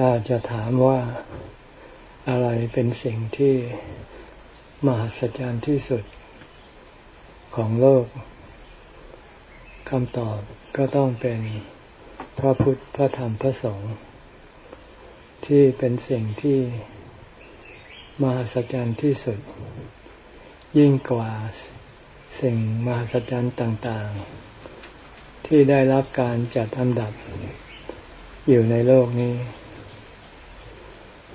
ถ้าจะถามว่าอะไรเป็นสิ่งที่มหัศจรรย์ที่สุดของโลกคำตอบก็ต้องเป็นพระพุทธพระธรรมพระสงฆ์ที่เป็นสิ่งที่มหัศจรรย์ที่สุด ยิ่งกว่าสิ่งมหัศจรรย์ต่างๆ ที่ได้รับการจัดอันดับอยู่ในโลกนี้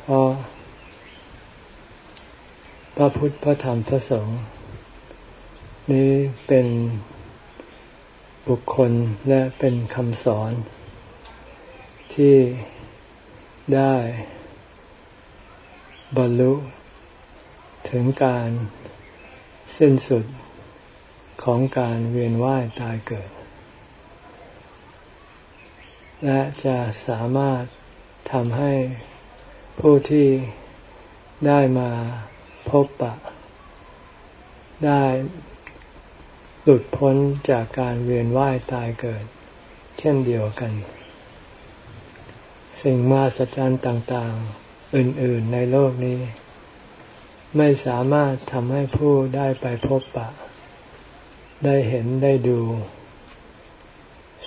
เพราะพ ระพุทธ พระธรรม พระสงฆ์นี้เป็นบุคคลและเป็นคำสอน ที่ได้บรรลุถึงการสิ้นสุดของการเวียนว่ายตายเกิด และจะสามารถทำให้ผู้ที่ได้มา พบปะ ได้หลุดพ้นจากการเวียนว่ายตายเกิด เช่นเดียวกัน สิ่งมาสัจจันต่างๆ อื่น ๆ ในโลกนี้ ไม่สามารถทำให้ผู้ได้ไปพบปะ ได้เห็นได้ดู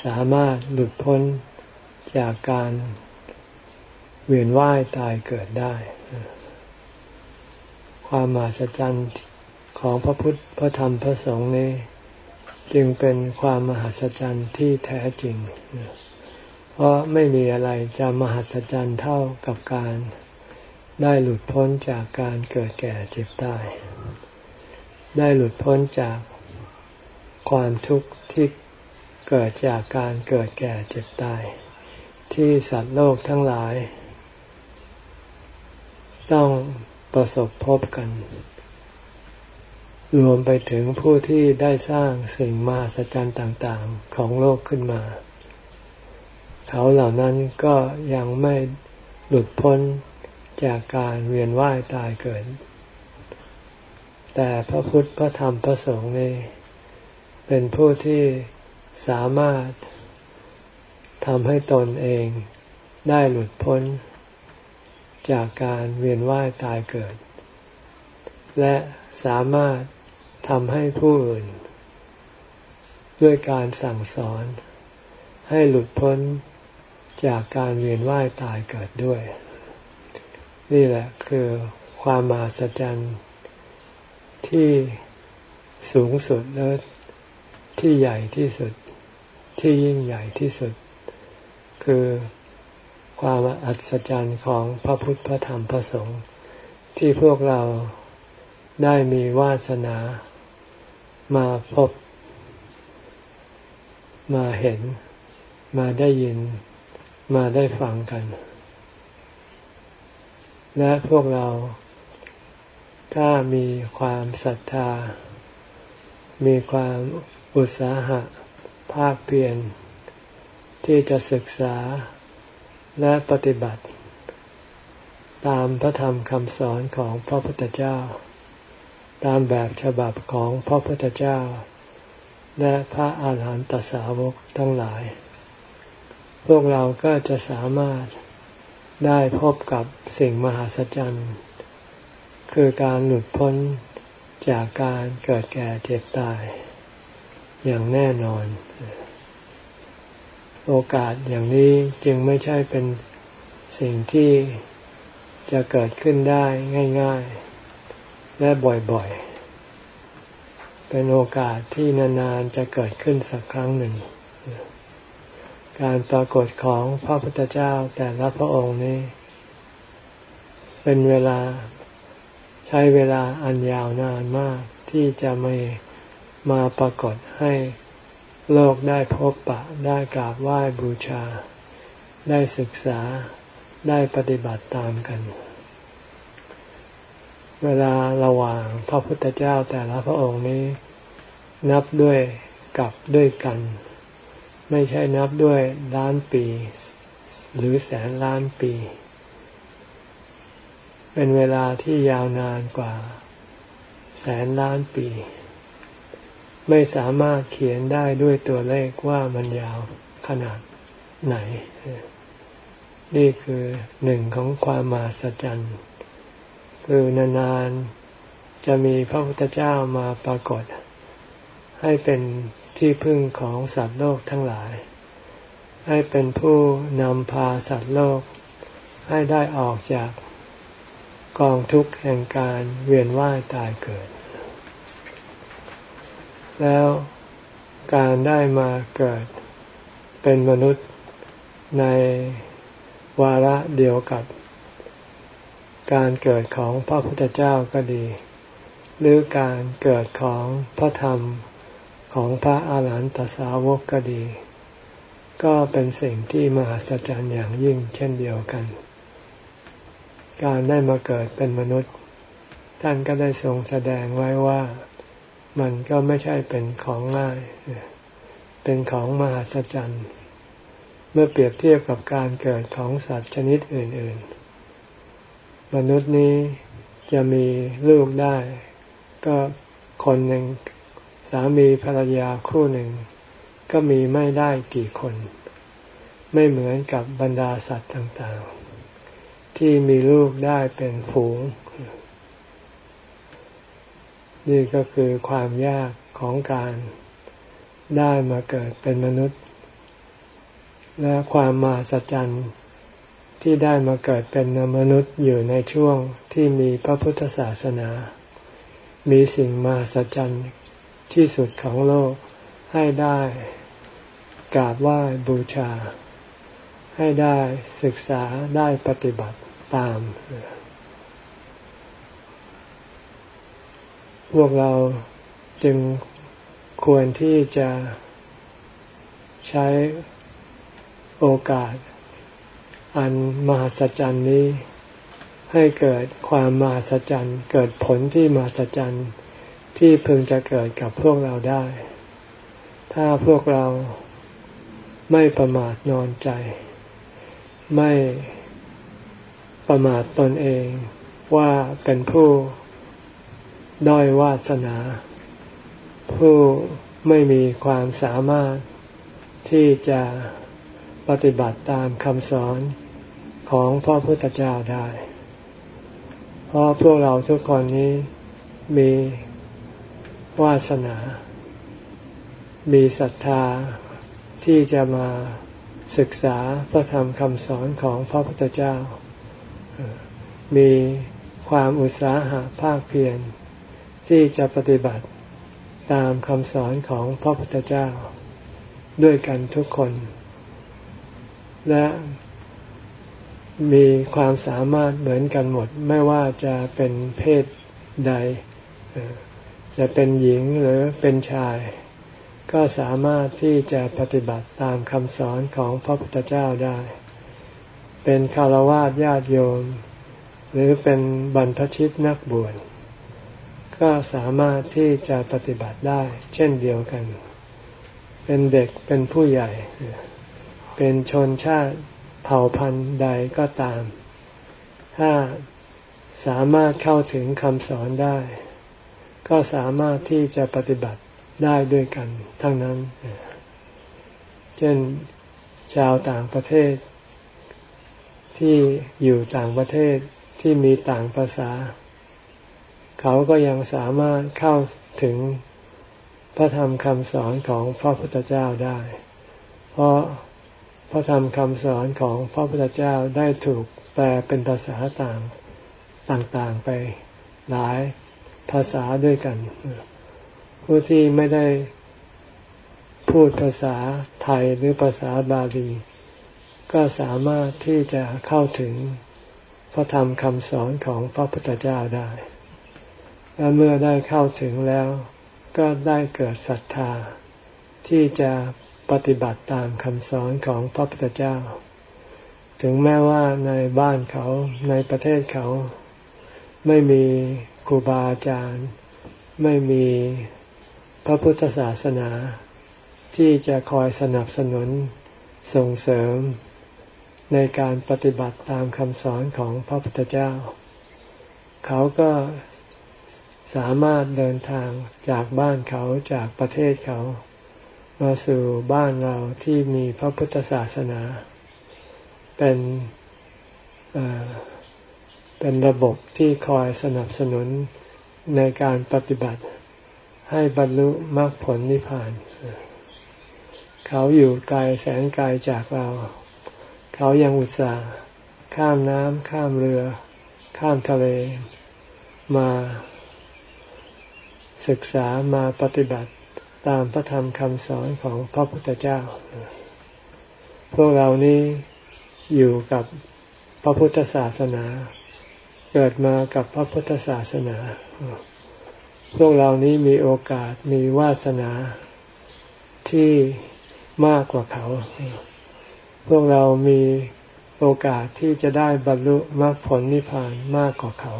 สามารถหลุดพ้นจากการเวียนว่ายตายเกิดได้ ความมหัศจรรย์ของพระพุทธพระธรรมพระสงฆ์นี้ จึงเป็นความมหัศจรรย์ที่แท้จริง เพราะไม่มีอะไรจะมหัศจรรย์เท่ากับการได้หลุดพ้นจากการเกิดแก่เจ็บตาย ได้หลุดพ้นจากความทุกข์ที่เกิดจากการเกิดแก่เจ็บตาย ที่สัตว์โลกทั้งหลาย ต้อง ประสบพบกัน รวมไปถึงผู้ที่ได้สร้างสิ่งมหัศจรรย์ต่างๆของโลกขึ้นมา เขาเหล่านั้นก็ยังไม่หลุดพ้นจากการเวียนว่ายตายเกิด แต่พระพุทธพระธรรมพระสงฆ์นี่เป็นผู้ที่สามารถทำให้ตนเองได้หลุดพ้น จากการเวียนว่ายตายเกิด และสามารถทำให้ผู้อื่น ด้วยการสั่งสอน ให้หลุดพ้นจากการเวียนว่ายตายเกิดด้วย นี่แหละคือความมหัศจรรย์ที่สูงสุดและที่ใหญ่ที่สุดที่ยิ่งใหญ่ที่สุด คือ ความอัศจรรย์ของพระพุทธพระธรรมพระสงฆ์ที่พวกเราได้มีวาสนามาพบ มาเห็น มาได้ยิน มาได้ฟังกัน และพวกเรา ถ้ามีความศรัทธา มีความอุตสาหะภาคเพียรที่จะศึกษา และปฏิบัติ ตามพระธรรมคำสอนของพระพุทธเจ้า ตามแบบฉบับของพระพุทธเจ้า และพระอาหารหันตสาวกทั้งหลาย พวกเราก็จะสามารถได้พบกับสิ่งมหัศจรรย์ คือการหลุดพ้นจากการเกิดแก่เจ็บตาย อย่างแน่นอน โอกาสอย่างนี้จึงไม่ใช่เป็นสิ่งที่จะเกิดขึ้นได้ง่าย ๆ และบ่อยๆ เป็นโอกาสที่นานๆ จะเกิดขึ้นสักครั้งหนึ่ง การปรากฏของพระพุทธเจ้าแต่ละพระองค์นี้ เป็นเวลาใช้เวลาอันยาวนานมากที่จะไม่มาปรากฏให้ โลกได้พบปะได้กราบไหว้บูชา ได้ศึกษาได้ปฏิบัติตามกัน เวลาระหว่างพระพุทธเจ้าแต่ละพระองค์นี้ นับด้วยกับด้วยกัน ไม่ใช่นับด้วยล้านปี หรือแสนล้านปี เป็นเวลาที่ยาวนานกว่า แสนล้านปี ไม่สามารถเขียนได้ด้วยตัวเลขว่ามันยาวขนาดไหน นี่คือหนึ่งของความมหัศจรรย์คือนานๆจะมีพระพุทธเจ้ามาปรากฏ ให้เป็นที่พึ่งของสัตว์โลกทั้งหลาย ให้เป็นผู้นำพาสัตว์โลก ให้ได้ออกจากกองทุกข์แห่งการเวียนว่ายตายเกิด แล้วการได้มาเกิดเป็นมนุษย์ในวาระเดียวกับ การเกิดของพระพุทธเจ้าก็ดี หรือการเกิดของพระธรรมของพระอาหารหันตสาวกก็ดี ก็เป็นสิ่งที่มหัศจรรย์อย่างยิ่งเช่นเดียวกัน การได้มาเกิดเป็นมนุษย์ ท่านก็ได้ทรงแสดงไว้ว่า มันก็ไม่ใช่เป็นของง่าย เป็นของมหัศจรรย์ เมื่อเปรียบเทียบกับการเกิดของสัตว์ชนิดอื่น ๆ มนุษย์นี้จะมีลูกได้ ก็คนหนึ่งสามีภรรยาคู่หนึ่ง ก็มีไม่ได้กี่คน ไม่เหมือนกับบรรดาสัตว์ต่าง ๆ ที่มีลูกได้เป็นฝูง นี่ก็คือความยากของการได้มาเกิดเป็นมนุษย์ และความมาสัจจันที่ได้มาเกิดเป็นมนุษย์อยู่ในช่วงที่มีพระพุทธศาสนา มีสิ่งมาสัจจันที่สุดของโลกให้ได้กราบไหว้บูชา ให้ได้ศึกษาได้ปฏิบัติตาม พวกเราจึงควรที่จะใช้โอกาส อันมหัศจรรย์นี้ ให้เกิดความมหัศจรรย์เกิดผลที่มหัศจรรย์ที่พึงจะเกิดกับพวกเราได้ ถ้าพวกเราไม่ประมาทนอนใจ ไม่ประมาทตนเองว่าเป็นผู้ ด้อยวาสนา ผู้ไม่มีความสามารถที่จะปฏิบัติตามคำสอนของพระพุทธเจ้าได้ เพราะพวกเราทุกคนนี้มีวาสนา มีศรัทธาที่จะมาศึกษาพระธรรมคำสอนของพระพุทธเจ้า มีความอุตสาหะภาคเพียร ที่จะปฏิบัติตามคำสอนของพระพุทธเจ้า ด้วยกันทุกคน และมีความสามารถเหมือนกันหมด ไม่ว่าจะเป็นเพศใด จะเป็นหญิงหรือเป็นชาย ก็สามารถที่จะปฏิบัติตามคำสอนของพระพุทธเจ้าได้ เป็นคารวะญาติโยม หรือเป็นบรรพชิตนักบวช ก็สามารถที่จะปฏิบัติได้ เช่นเดียวกัน เป็นเด็กเป็นผู้ใหญ่ เป็นชนชาติเผ่าพันธุ์ใดก็ตาม ถ้าสามารถเข้าถึงคำสอนได้ ก็สามารถที่จะปฏิบัติได้ด้วยกัน ทั้งนั้น เช่นชาวต่างประเทศ ที่อยู่ต่างประเทศที่มีต่างภาษา เขาก็ยังสามารถเข้าถึงพระธรรมคำสอนของพระพุทธเจ้าได้ เพราะพระธรรมคำสอนของพระพุทธเจ้าได้ถูกแปลเป็นภาษาต่างต่างๆไปหลายภาษาด้วยกัน ผู้ที่ไม่ได้พูดภาษาไทยหรือภาษาบาลี ก็สามารถที่จะเข้าถึงพระธรรมคำสอนของพระพุทธเจ้าได้ และเมื่อได้เข้าถึงแล้ว ก็ได้เกิดศรัทธา ที่จะปฏิบัติตามคำสอนของพระพุทธเจ้า ถึงแม้ว่าในบ้านเขาในประเทศเขา ไม่มีครูบาอาจารย์ ไม่มีพระพุทธศาสนา ที่จะคอยสนับสนุนส่งเสริม ในการปฏิบัติตามคำสอนของพระพุทธเจ้า เขาก็ สามารถเดินทางจากบ้านเขาจากประเทศเขา มาสู่บ้านเราที่มีพระพุทธศาสนา เป็นเป็นระบบที่คอยสนับสนุนในการปฏิบัติ ให้บรรลุมรรคผลนิพพาน เขาอยู่ไกลแสนไกลจากเรา เขายังอุตส่าห์ข้ามน้ำข้ามเรือ ข้ามทะเลมา ศึกษามาปฏิบัติตามพระธรรมคำสอนของพระพุทธเจ้า พวกเรานี้อยู่กับพระพุทธศาสนา เกิดมากับพระพุทธศาสนา พวกเรานี้มีโอกาสมีวาสนาที่มากกว่าเขา พวกเรามีโอกาสที่จะได้บรรลุมรรคผลนิพพานมากกว่าเขา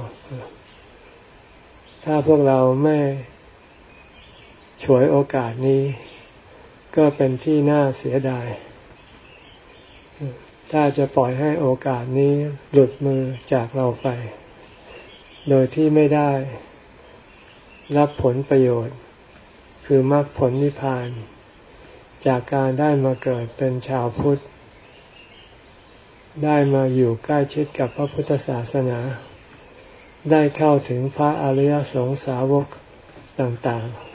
ถ้าพวกเราไม่ ฉวยโอกาสนี้ ก็เป็นที่น่าเสียดาย ถ้าจะปล่อยให้โอกาสนี้หลุดมือจากเราไป โดยที่ไม่ได้ รับผลประโยชน์ คือมรรคผลนิพพาน จากการได้มาเกิดเป็นชาวพุทธ ได้มาอยู่ใกล้ชิดกับพระพุทธศาสนาได้เข้าถึงพระอริยสงสาวกต่าง ๆ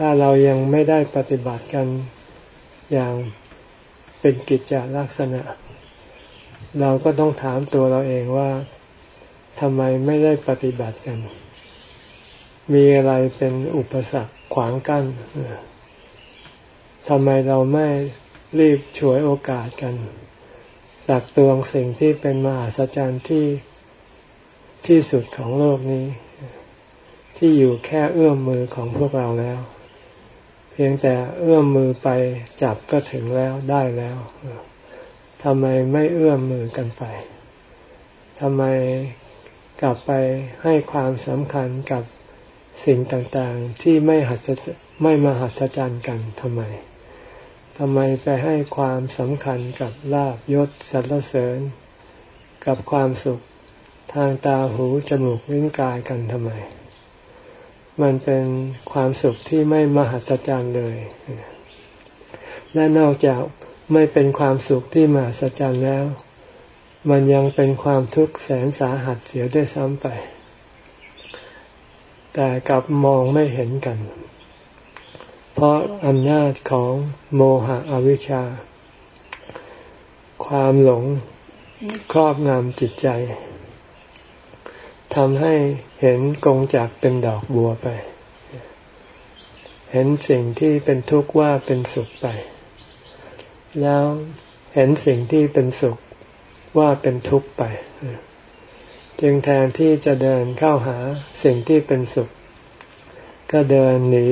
ถ้าเรายังไม่ได้ปฏิบัติกันอย่างเป็นกิจจลักษณะ เราก็ต้องถามตัวเราเองว่าทำไมไม่ได้ปฏิบัติกัน มีอะไรเป็นอุปสรรคขวางกัน้นทำไมเราไม่รีบฉวยโอกาสกันตักตวงสิ่งที่เป็นมหาศจรรย์ที่ที่สุดของโลกนี้ ที่อยู่แค่เอื้อมมือของพวกเราแล้ว พียงแต่เอื้อมมือไปจับก็ถึงแล้วได้แล้วทำไมไม่เอื้อมมือกันไปทำไมกลับไปให้ความสำคัญกับสิ่งต่างๆ ที่ไม่หัศไม่มาหัศจรรย์กันทำไมทำไมไปให้ความสำคัญกับลาบยศสรรเสริญ กับความสุขทางตาหูจมูกลิ้นกายกันทำไม มันเป็นความสุขที่ไม่มหัศจรรย์เลย และนอกจากไม่เป็นความสุขที่มหัศจรรย์แล้ว มันยังเป็นความทุกข์แสนสาหัสเสียด้วยซ้ำไป แต่กลับมองไม่เห็นกัน เพราะอำนาจของโมหะอวิชชา ความหลงครอบงำจิตใจ ทำให้เห็นกงจากเป็นดอกบัวไป เห็นสิ่งที่เป็นทุกข์ว่าเป็นสุขไป แล้วเห็นสิ่งที่เป็นสุขว่าเป็นทุกข์ไป จึงแทนที่จะเดินเข้าหาสิ่งที่เป็นสุข ก็เดินหนี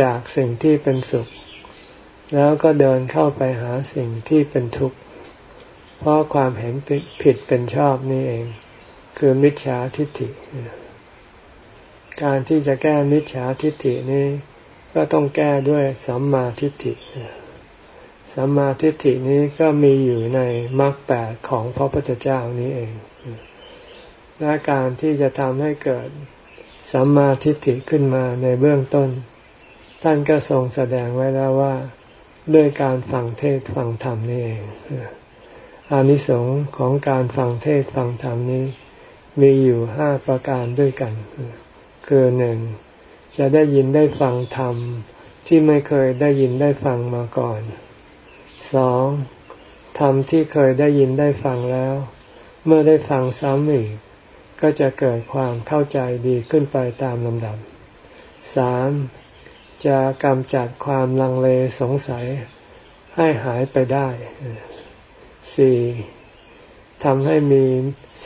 จากสิ่งที่เป็นสุข แล้วก็เดินเข้าไปหาสิ่งที่เป็นทุกข์ เพราะความเห็นผิดเป็นชอบนี่เอง คือมิจฉาทิฏฐิ การที่จะแก้มิจฉาทิฏฐินี้ ก็ต้องแก้ด้วยสัมมาทิฏฐิสัมมาทิฏฐินี้ก็มีอยู่ในมรรคแปดของพระพุทธเจ้านี้เองและการที่จะทำให้เกิดสัมมาทิฏฐิขึ้นมาในเบื้องต้น ท่านก็ทรงแสดงไว้แล้วว่า ด้วยการฟังเทศฟังธรรมนี่เองอานิสงส์ของการฟังเทศฟังธรรมนี้ มีอยู่ห้าประการด้วยกัน คือหนึ่งจะได้ยินได้ฟังธรรมที่ไม่เคยได้ยินได้ฟังมาก่อนสองธรรมที่เคยได้ยินได้ฟังแล้ว เมื่อได้ฟังซ้ำอีก ก็จะเกิดความเข้าใจดีขึ้นไปตามลำดับสามจะกำจัดความลังเลสงสัยให้หายไปได้สี่ ทำให้มี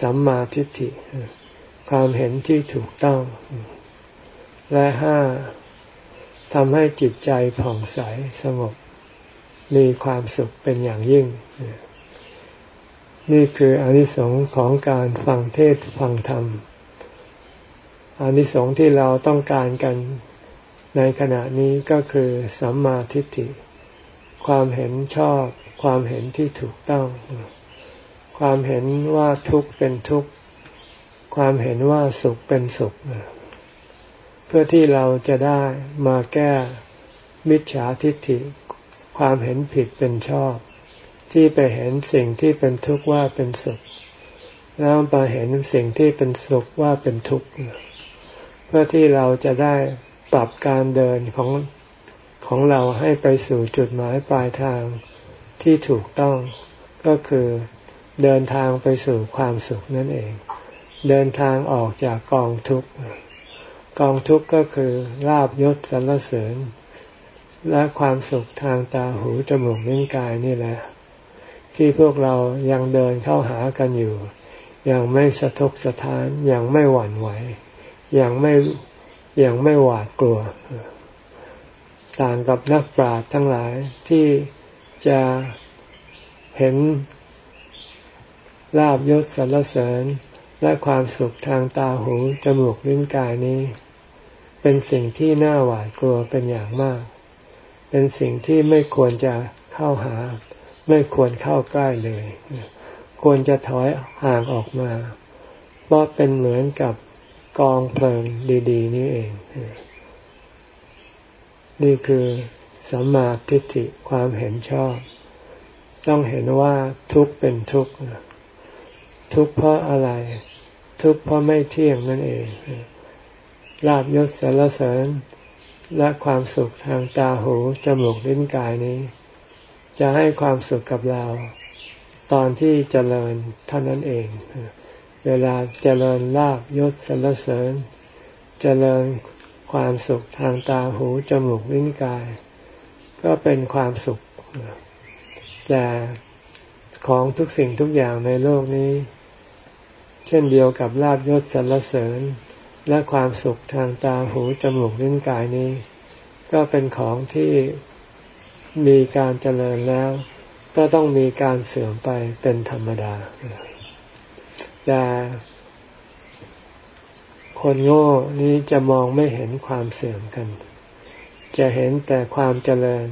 สัมมาทิฏฐิ ความเห็นที่ถูกต้อง และห้าทำให้จิตใจผ่องใสสงบ มีความสุขเป็นอย่างยิ่ง นี่คืออนิสงส์ของการฟังเทศฟังธรรมอนิสงส์ที่เราต้องการกันในขณะนี้ก็คือสัมมาทิฏฐิ ความเห็นชอบ ความเห็นที่ถูกต้อง ความเห็นว่าทุกข์เป็นทุกข์ ความเห็นว่าสุขเป็นสุข เพื่อที่เราจะได้มาแก้มิจฉาทิฏฐิ ความเห็นผิดเป็นชอบ ที่ไปเห็นสิ่งที่เป็นทุกข์ว่าเป็นสุข แล้วมาเห็นสิ่งที่เป็นสุขว่าเป็นทุกข์ เพื่อที่เราจะได้ปรับการเดินของของเราให้ไปสู่จุดหมายปลายทางที่ถูกต้องก็คือ เดินทางไปสู่ความสุขนั่นเอง เดินทางออกจากกองทุกข์ กองทุกข์ก็คือลาบยศสรรเสริญ และความสุขทางตาหูจมูกนิ้วกายนี่แหละ ที่พวกเรายังเดินเข้าหากันอยู่ ยังไม่สะทกสะท้านยังไม่หวั่นไหวยังไม่ยังไม่หวาดกลัว ต่างกับนักปราชญ์ทั้งหลายที่จะเห็น ลาบยศสรรเสริญ และความสุขทางตาหูจมูกลิ้นกายนี้ เป็นสิ่งที่น่าหวาดกลัวเป็นอย่างมาก เป็นสิ่งที่ไม่ควรจะเข้าหา ไม่ควรเข้าใกล้เลย ควรจะถอยห่างออกมา เพราะเป็นเหมือนกับกองเพลิงดี ๆ นี่เอง นี่คือสัมมาทิฏฐิความเห็นชอบ ต้องเห็นว่าทุกข์เป็นทุกข์ ทุกข์เพราะอะไร ทุกข์เพราะไม่เที่ยงนั่นเองลาบยศสารเสริญและความสุขทางตาหูจมูกลิ้นกายนี้ จะให้ความสุขกับเรา ตอนที่เจริญเท่านั้นเอง เวลาเจริญลาบยศสารเสริญ เจริญความสุขทางตาหูจมูกลิ้นกาย ก็เป็นความสุขแต่ของทุกสิ่งทุกอย่างในโลกนี้ เช่นเดียวกับลาบยศสรรเสริญ และความสุขทางตาหูจมูกลิ้นกายนี้ ก็เป็นของที่มีการเจริญแล้ว ก็ต้องมีการเสื่อมไปเป็นธรรมดา แต่คนโง่นี้จะมองไม่เห็นความเสื่อมกัน จะเห็นแต่ความเจริญ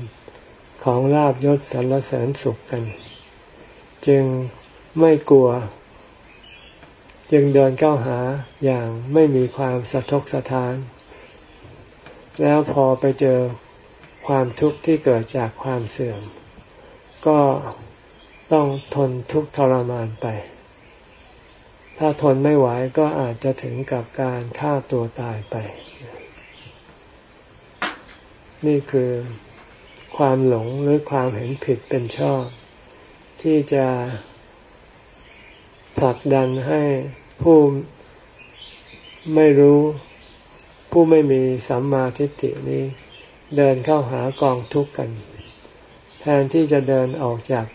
ของลาบยศสรรเสริญสุขกัน จึงไม่กลัว จึงเดินเข้าหาอย่างไม่มีความสะทกสะท้าน แล้วพอไปเจอความทุกข์ที่เกิดจากความเสื่อม ก็ต้องทนทุกข์ทรมานไป ถ้าทนไม่ไหวก็อาจจะถึงกับการฆ่าตัวตายไป นี่คือความหลงหรือความเห็นผิดเป็นชอบ ที่จะผลักดันให้ ผู้ไม่รู้ผู้ไม่มีสัมมาทิฏฐินี้ เดินเข้าหากองทุกข์กัน แทนที่จะเดินออกจาก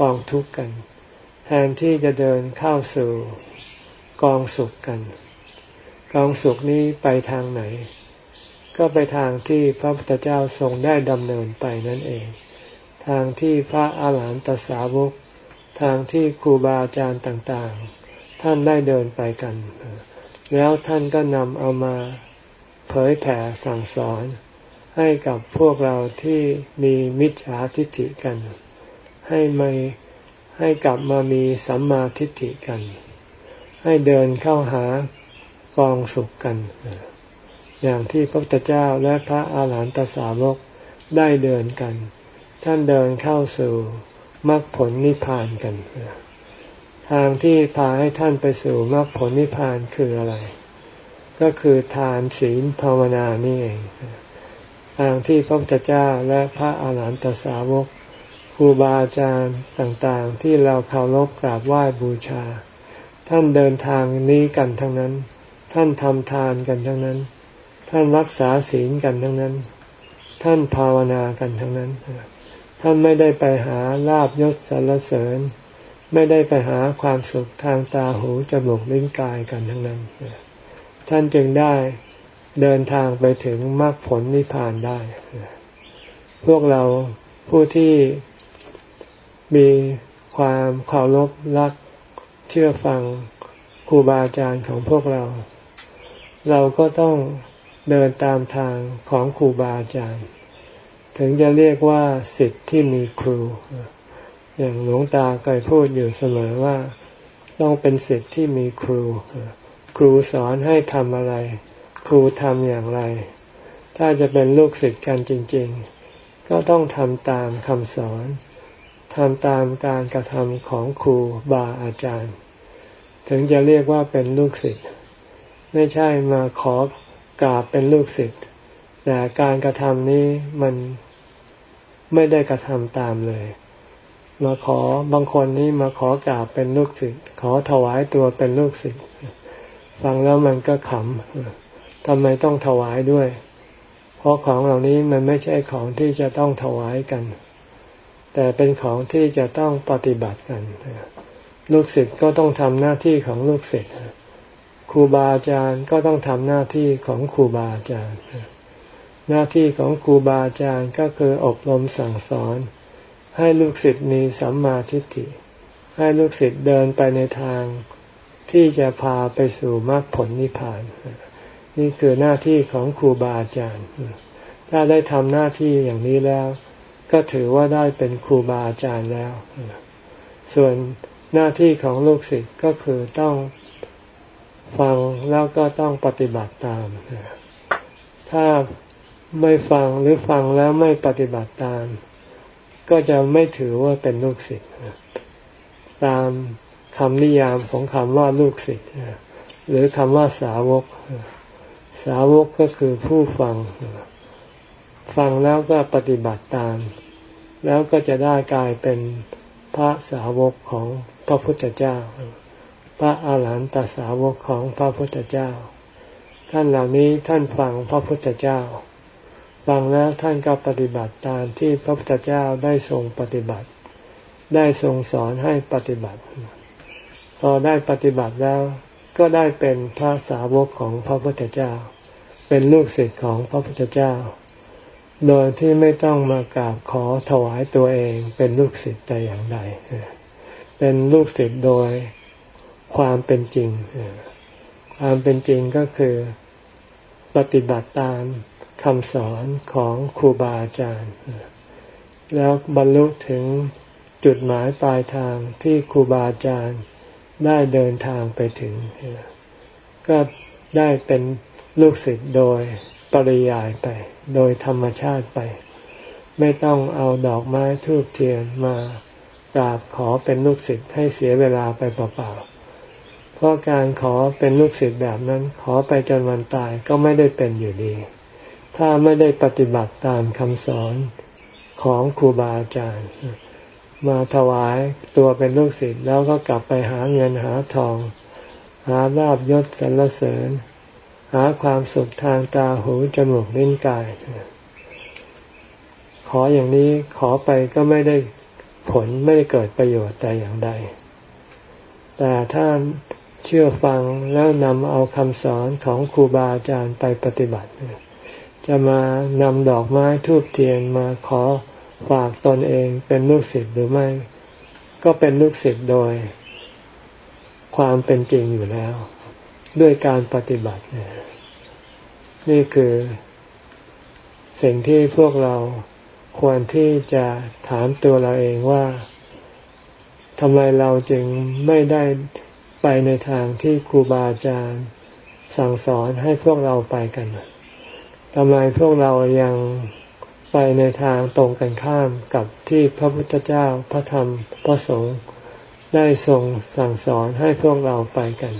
กองทุกข์กัน แทนที่จะเดินเข้าสู่กองสุขกัน กองสุขนี้ไปทางไหน ก็ไปทางที่พระพุทธเจ้าทรงได้ดำเนินไปนั่นเอง ทางที่พระอาหารหันตสาวก ทางที่ครูบาอาจารย์ต่างๆ ท่านได้เดินไปกัน แล้วท่านก็นำเอามาเผยแผ่สั่งสอนให้กับพวกเราที่มีมิจฉาทิฏฐิกัน ให้ไม่ให้กลับมามีสัมมาทิฏฐิกัน ให้เดินเข้าหากองสุขกัน อย่างที่พระพุทธเจ้าและพระอาหารหันตสาวกได้เดินกัน ท่านเดินเข้าสู่มรรคผลนิพพานกัน ทางที่พาให้ท่านไปสู่มรรคผลนิพพานคืออะไร ก็คือทานศีลภาวนานี่เองทางที่พระพุทธเจ้าและพระอาหารหันตสาวกครูบาอาจารย์ต่างๆ ที่เราเคารพกราบไหว้บูชา ท่านเดินทางนี้กันทั้งนั้น ท่านทำทานกันทั้งนั้น ท่านรักษาศีลกันทั้งนั้น ท่านภาวนากันทั้งนั้น ท่านไม่ได้ไปหาลาบยศสรรเสริญ ไม่ได้ไปหาความสุขทางตาหูจมูกลิ้นกายกันทั้งนั้น ท่านจึงได้เดินทางไปถึงมรรคผลนิพพานได้ พวกเราผู้ที่มีความเคารพรักเชื่อฟังครูบาอาจารย์ของพวกเรา เราก็ต้องเดินตามทางของครูบาอาจารย์ ถึงจะเรียกว่าสิทธิ์ที่มีครู อย่างหลวงตาเคยพูดอยู่เสมอว่าต้องเป็นสิทธิ์ที่มีครู ครูสอนให้ทำอะไร ครูทำอย่างไร ถ้าจะเป็นลูกศิษย์กันจริง ๆ ก็ต้องทำตามคำสอนทำตามการกระทำของครูบาอาจารย์ ถึงจะเรียกว่าเป็นลูกศิษย์ไม่ใช่มาขอกราบเป็นลูกศิษย์แต่การกระทำนี้มันไม่ได้กระทำตามเลย มาขอบางคนนี่มาขอกราบเป็นลูกศิษย์ขอถวายตัวเป็นลูกศิษย์ฟังแล้วมันก็ขำทำไมต้องถวายด้วย เพราะของเหล่านี้มันไม่ใช่ของที่จะต้องถวายกัน แต่เป็นของที่จะต้องปฏิบัติกัน ลูกศิษย์ก็ต้องทำหน้าที่ของลูกศิษย์ครูบาอาจารย์ก็ต้องทำหน้าที่ของครูบาอาจารย์ หน้าที่ของครูบาอาจารย์ก็คืออบรมสั่งสอน ให้ลูกศิษย์มีสัมมาทิฏฐิ ให้ลูกศิษย์เดินไปในทางที่จะพาไปสู่มรรคผลนิพพาน นี่คือหน้าที่ของครูบาอาจารย์ ถ้าได้ทำหน้าที่อย่างนี้แล้ว ก็ถือว่าได้เป็นครูบาอาจารย์แล้ว ส่วนหน้าที่ของลูกศิษย์ก็คือต้องฟังแล้วก็ต้องปฏิบัติตาม ถ้าไม่ฟังหรือฟังแล้วไม่ปฏิบัติตาม ก็จะไม่ถือว่าเป็นลูกศิษย์ตามคำนิยามของคำว่าลูกศิษย์หรือคำว่าสาวก สาวกก็คือผู้ฟัง ฟังแล้วก็ปฏิบัติตาม แล้วก็จะได้กลายเป็นพระสาวกของพระพุทธเจ้า พระอาหารหันตสาวกของพระพุทธเจ้า ท่านเหล่านี้ท่านฟังพระพุทธเจ้า ฟังแล้วท่านก็ปฏิบัติตามที่พระพุทธเจ้าได้ทรงปฏิบัติ ได้ทรงสอนให้ปฏิบัติ พอได้ปฏิบัติแล้วก็ได้เป็นพระสาวกของพระพุทธเจ้า เป็นลูกศิษย์ของพระพุทธเจ้า โดยที่ไม่ต้องมากราบขอถวายตัวเองเป็นลูกศิษย์แต่อย่างใด เป็นลูกศิษย์โดยความเป็นจริง ความเป็นจริงก็คือปฏิบัติตาม คำสอนของครูบาอาจารย์ แล้วบรรลุถึงจุดหมายปลายทางที่ครูบาอาจารย์ได้เดินทางไปถึง ก็ได้เป็นลูกศิษย์โดยปริยายไป โดยธรรมชาติไป ไม่ต้องเอาดอกไม้ทูบเทียนมากราบขอเป็นลูกศิษย์ให้เสียเวลาไปเปล่าๆเพราะการขอเป็นลูกศิษย์แบบนั้นขอไปจนวันตายก็ไม่ได้เป็นอยู่ดี ถ้าไม่ได้ปฏิบัติตามคำสอนของครูบาอาจารย์ มาถวายตัวเป็นลูกศิษย์แล้วก็กลับไปหาเงินหาทอง หาลาบยศสรรเสริญ หาความสุขทางตาหูจมูกลิ้นกาย ขออย่างนี้ขอไปก็ไม่ได้ผลไม่ได้เกิดประโยชน์แต่อย่างใด แต่ถ้าเชื่อฟังแล้วนำเอาคำสอนของครูบาอาจารย์ไปปฏิบัติ จะมานำดอกไม้ทูบเทียนมาขอฝากตนเองเป็นลูกศิษย์หรือไม่ ก็เป็นลูกศิษย์โดย ความเป็นจริงอยู่แล้ว ด้วยการปฏิบัติ นี่คือ สิ่งที่พวกเราควรที่จะถามตัวเราเองว่าทำไมเราจึงไม่ได้ไปในทางที่ครูบาอาจารย์ สั่งสอนให้พวกเราไปกัน ทำไมพวกเรายังไปในทางตรงกันข้ามกับที่พระพุทธเจ้าพระธรรมพระสงฆ์ได้ทรงสั่งสอนให้พวกเราไปกัน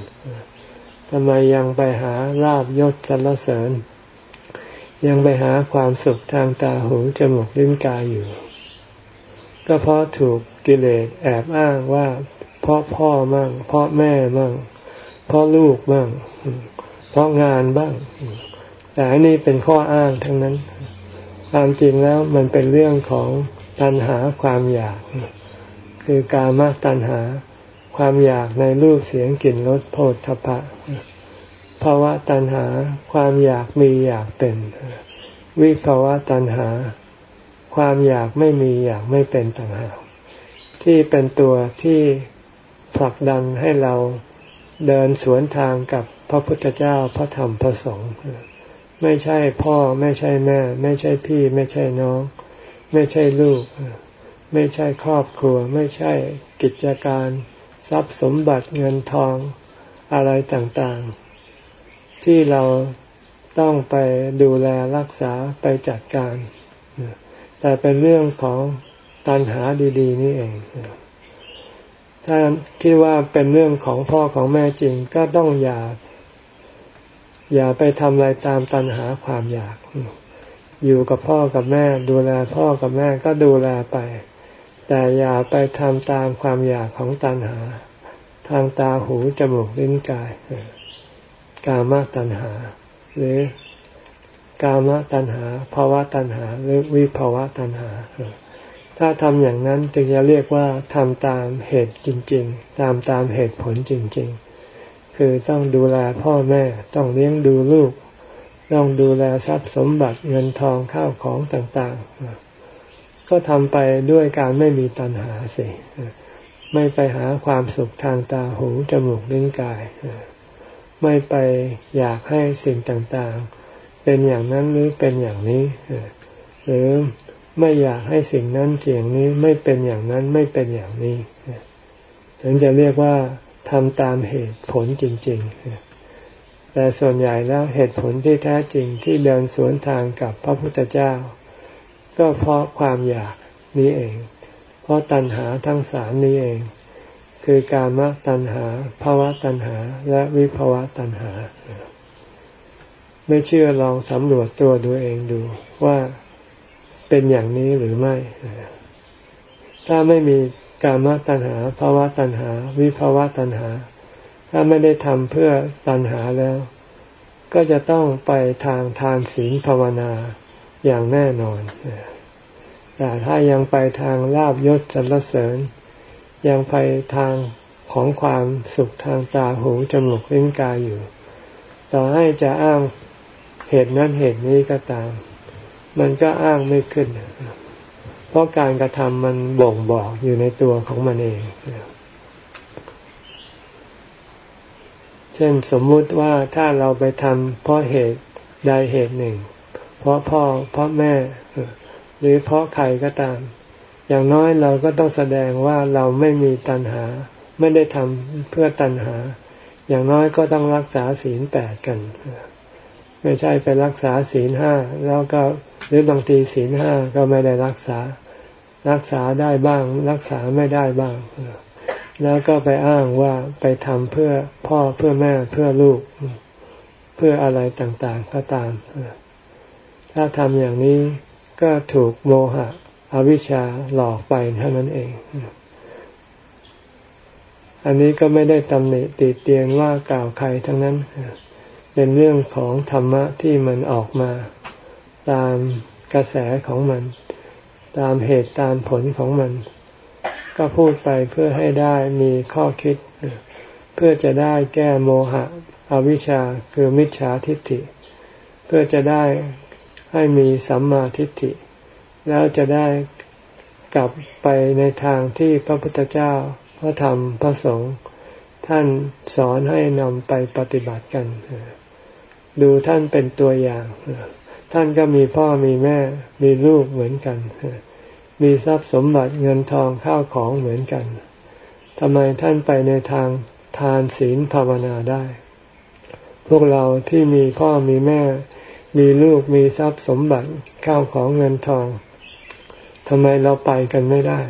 ทำไมยังไปหาลาบยศสรรเสริญ ยังไปหาความสุขทางตาหูจมูกลิ้นกายอยู่ ก็เพราะถูกกิเลสแอบอ้างว่า เพราะพ่อมั่ง เพราะแม่มั่ง เพราะลูกมั่ง เพราะงานบ้าง แต่อันนี้เป็นข้ออ้างทั้งนั้น ความจริงแล้วมันเป็นเรื่องของตัณหาความอยาก คือการมาตัณหา ความอยากในรูปเสียงกลิ่นรสโผฏฐพะภาวะตัณหาความอยากมีอยากเป็น วิภาวะตัณหา ความอยากไม่มีอยากไม่เป็นต่างหากที่เป็นตัวที่ผลักดันให้เราเดินสวนทางกับพระพุทธเจ้าพระธรรมพระสงฆ์ ไม่ใช่พ่อ ไม่ใช่แม่ ไม่ใช่พี่ ไม่ใช่น้อง ไม่ใช่ลูก ไม่ใช่ครอบครัว ไม่ใช่กิจการ ทรัพย์สมบัติเงินทองอะไรต่างๆ ที่เราต้องไปดูแลรักษาไปจัดการ แต่เป็นเรื่องของตัณหาดี ๆ นี่เอง ถ้าคิดว่าเป็นเรื่องของพ่อของแม่จริงก็ต้องอย่า อย่าไปทำอะไรตามตัณหาความอยาก อยู่กับพ่อกับแม่ ดูแลพ่อกับแม่ก็ดูแลไป แต่อย่าไปทำตามความอยากของตัณหา ทางตาหูจมูกลิ้นกายกามตัณหา หรือกามตัณหาภาวะตัณหา หรือวิภาวะตัณหา ถ้าทำอย่างนั้นจึงจะเรียกว่าทำตามเหตุจริง ๆ ตามตามเหตุผลจริง ๆ คือต้องดูแลพ่อแม่ ต้องเลี้ยงดูลูก ต้องดูแลทรัพย์สมบัติเงินทองข้าวของต่างๆ ก็ทำไปด้วยการไม่มีตัณหาสิไม่ไปหาความสุขทางตาหูจมูกลิ้นกาย ไม่ไปอยากให้สิ่งต่างๆ เป็นอย่างนั้นหรือเป็นอย่างนี้ หรือไม่อยากให้สิ่งนั้นเสียงนี้ไม่เป็นอย่างนั้นไม่เป็นอย่างนี้ถึงจะเรียกว่า ทำตามเหตุผลจริง ๆ แต่ส่วนใหญ่แล้วเหตุผลที่แท้จริงที่เดินสวนทางกับพระพุทธเจ้า ก็เพราะความอยากนี้เอง เพราะตัณหาทั้งสามนี้เอง คือการมตัณหาภาวะตัณหาและวิภาวะตัณหา ไม่เชื่อลองสำรวจตัวดูเองดูว่าเป็นอย่างนี้หรือไม่ ถ้าไม่มี การมตัณหาภาวะตัณหา วิภาวะตัณหา ถ้าไม่ได้ทำเพื่อตัณหาแล้ว ก็จะต้องไปทางทานศีลภาวนาอย่างแน่นอน แต่ถ้ายังไปทางลาบยศสรรเสริญ ยังไปทางของความสุขทางตาหูจมูกลิ้นกายอยู่ ต่อให้จะอ้างเหตุนั้นเหตุนี้ก็ตาม มันก็อ้างไม่ขึ้น เพราะการกระทำมันบ่งบอกอยู่ในตัวของมันเอง เช่นสมมุติว่าถ้าเราไปทำเพราะเหตุใดเหตุหนึ่ง เพราะพ่อเพราะแม่ หรือเพราะใครก็ตาม อย่างน้อยเราก็ต้องแสดงว่าเราไม่มีตัณหา ไม่ได้ทำเพื่อตัณหา อย่างน้อยก็ต้องรักษาศีลแปดกัน ไม่ใช่ไปรักษาศีลห้าแล้วก็ หรือบางทีศีลห้าก็ไม่ได้รักษา รักษาได้บ้าง รักษาไม่ได้บ้าง แล้วก็ไปอ้างว่าไปทำเพื่อพ่อเพื่อแม่เพื่อลูก เพื่ออะไรต่างๆก็ตาม ถ้าทำอย่างนี้ก็ถูกโมหะอวิชชาหลอกไปเท่านั้นเอง อันนี้ก็ไม่ได้ตำหนิติเตียนว่ากล่าวใครทั้งนั้น เป็นเรื่องของธรรมะที่มันออกมา ตามกระแสของมัน ตามเหตุตามผลของมัน ก็พูดไปเพื่อให้ได้มีข้อคิด เพื่อจะได้แก้โมหะอวิชชาคือมิจฉาทิฏฐิ เพื่อจะได้ให้มีสัมมาทิฏฐิ แล้วจะได้กลับไปในทางที่พระพุทธเจ้า พระธรรมพระสงฆ์ท่านสอนให้นำไปปฏิบัติกัน ดูท่านเป็นตัวอย่าง ท่านก็มีพ่อมีแม่ มีลูกเหมือนกัน มีทรัพย์สมบัติเงินทองข้าวของเหมือนกันทำไมท่านไปในทางทานศีลภาวนาได้ พวกเราที่มีพ่อมีแม่ มีลูกมีทรัพย์สมบัติข้าวของเงินทองทำไมเราไปกันไม่ได้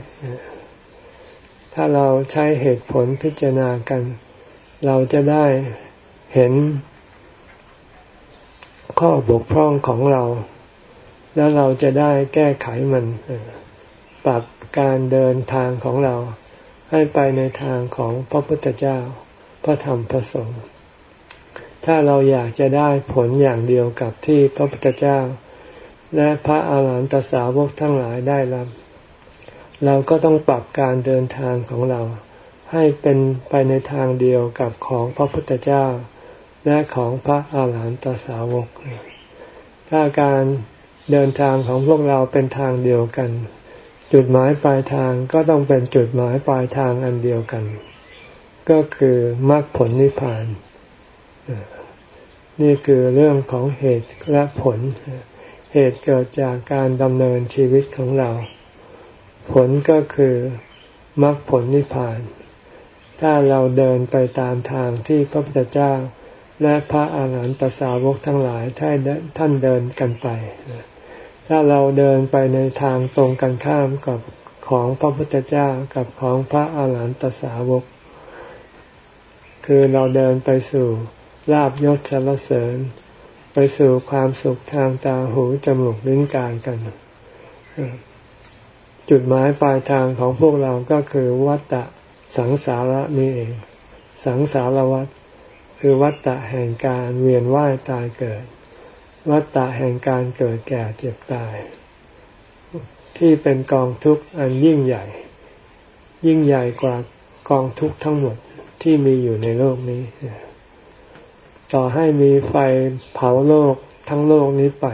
ถ้าเราใช้เหตุผลพิจารณากัน เราจะได้เห็น ข้อบกพร่องของเรา แล้วเราจะได้แก้ไขมัน ปรับการเดินทางของเรา ให้ไปในทางของพระพุทธเจ้า พระธรรมพระสงฆ์ถ้าเราอยากจะได้ผลอย่างเดียวกับที่พระพุทธเจ้า และพระอาหารหันตสาวกทั้งหลายได้รับ เราก็ต้องปรับการเดินทางของเรา ให้เป็นไปในทางเดียวกับของพระพุทธเจ้า และของพระอาหารหันตสาวก ถ้าการเดินทางของพวกเราเป็นทางเดียวกัน จุดหมายปลายทางก็ต้องเป็นจุดหมายปลายทางอันเดียวกัน ก็คือมรรคผลนิพพาน นี่คือเรื่องของเหตุและผล เหตุเกิดจากการดำเนินชีวิตของเรา ผลก็คือมรรคผลนิพพาน ถ้าเราเดินไปตามทางที่พระพุทธเจ้า และพระอาหารหันตสาวกทั้งหลายท่านเดินกันไป ถ้าเราเดินไปในทางตรงกันข้ามกับของพระพุทธเจ้ากับของพระอาหารหันตสาวก คือเราเดินไปสู่ลาบยศสรรเสริญ ไปสู่ความสุขทางตาหูจมูกลิ้นกายกัน จุดหมายปลายทางของพวกเราก็คือวัตตะสังสาระนี่เอง สังสารวัฏ คือวัตตะแห่งการเวียนว่ายตายเกิด วัตตะแห่งการเกิดแก่เจ็บตาย ที่เป็นกองทุกข์อันยิ่งใหญ่ ยิ่งใหญ่กว่ากองทุกข์ทั้งหมดที่มีอยู่ในโลกนี้ ต่อให้มีไฟเผาโลกทั้งโลกนี้ไป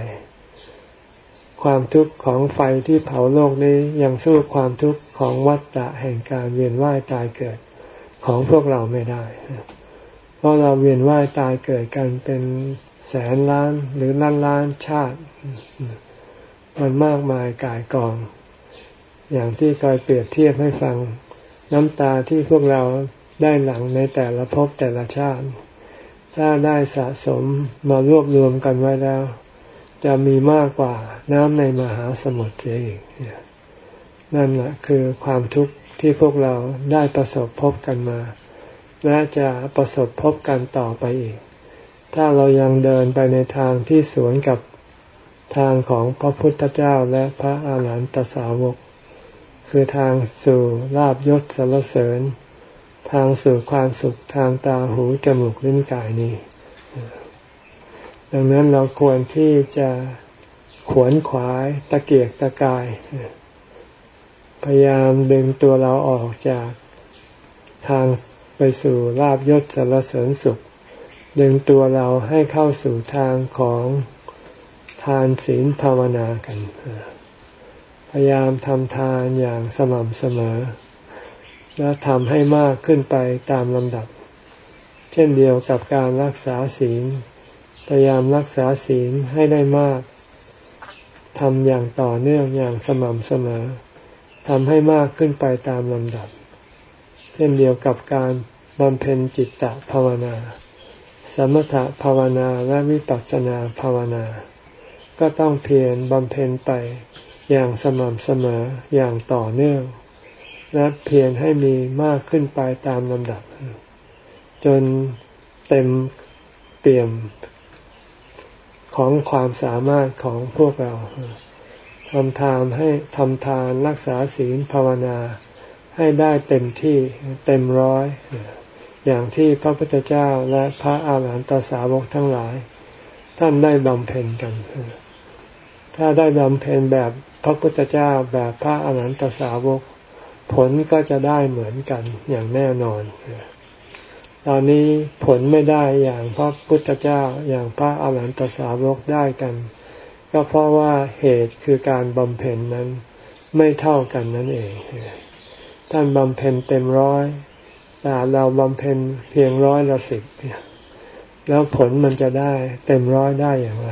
ความทุกข์ของไฟที่เผาโลกนี้ยังสู้ความทุกข์ของวัฏฏะแห่งการเวียนว่ายตายเกิดของพวกเราไม่ได้ ราะเราเวียนว่ายตายเกิดกันเป็นแสนล้านหรือล้านล้านชาติ มันมากมายกายกอง อย่างที่เคยเปรียบเทียบให้ฟังน้ำตาที่พวกเราได้หลังในแต่ละภพแต่ละชาติ ถ้าได้สะสมมารวบรวมกันไว้แล้ว จะมีมากกว่าน้ำในมหาสมุทรเสียอีกนั่นแหละคือความทุกข์ที่พวกเราได้ประสบพบกันมา และจะประสบพบกันต่อไปอีก ถ้าเรายังเดินไปในทางที่สวนกับทางของพระพุทธเจ้าและพระอาหารหันตสาวก คือทางสู่ลาบยศสรรเสริญ ทางสู่ความสุขทางตาหูจมูกลิ้นกายนี้ ดังนั้นเราควรที่จะขวนขวายตะเกียกตะกาย พยายามดึงตัวเราออกจากทาง ไปสู่ลาบยศสารเสริญสุข ดึงตัวเราให้เข้าสู่ทางของทานศีลภาวนากัน พยายามทำทานอย่างสม่ำเสมอ และทำให้มากขึ้นไปตามลำดับ เช่นเดียวกับการรักษาศีล พยายามรักษาศีลให้ได้มากทำอย่างต่อเนื่องอย่างสม่ำเสมอทำให้มากขึ้นไปตามลำดับ เช่นเดียวกับการบำเพ็ญจิตตภาวนา สมถภาวนาและวิปัสสนาภาวนา ก็ต้องเพียรบำเพ็ญไปอย่างสม่ำเสมออย่างต่อเนื่อง และเพียรให้มีมากขึ้นไปตามลำดับ จนเต็มเปี่ยมของความสามารถของพวกเราทำทานให้ทำทานรักษาศีลภาวนา ให้ได้เต็มที่เต็มร้อย อย่างที่พระพุทธเจ้าและพระอาหารหันตสาวกทั้งหลาย ท่านได้บำเพ็ญกัน ถ้าได้บำเพ็ญแบบพระพุทธเจ้าแบบพระอาหารหันตสาวก ผลก็จะได้เหมือนกันอย่างแน่นอนตอนนี้ผลไม่ได้อย่างพระพุทธเจ้าอย่างพระอาหารหันตสาวกได้กัน ก็เพราะว่าเหตุคือการบำเพ็ญนั้นไม่เท่ากันนั่นเอง ท่านบำเพ็ญเต็มร้อยแต่เราบำเพ็ญเพียงร้อยละสิบแล้วผลมันจะได้เต็มร้อยได้อย่างไร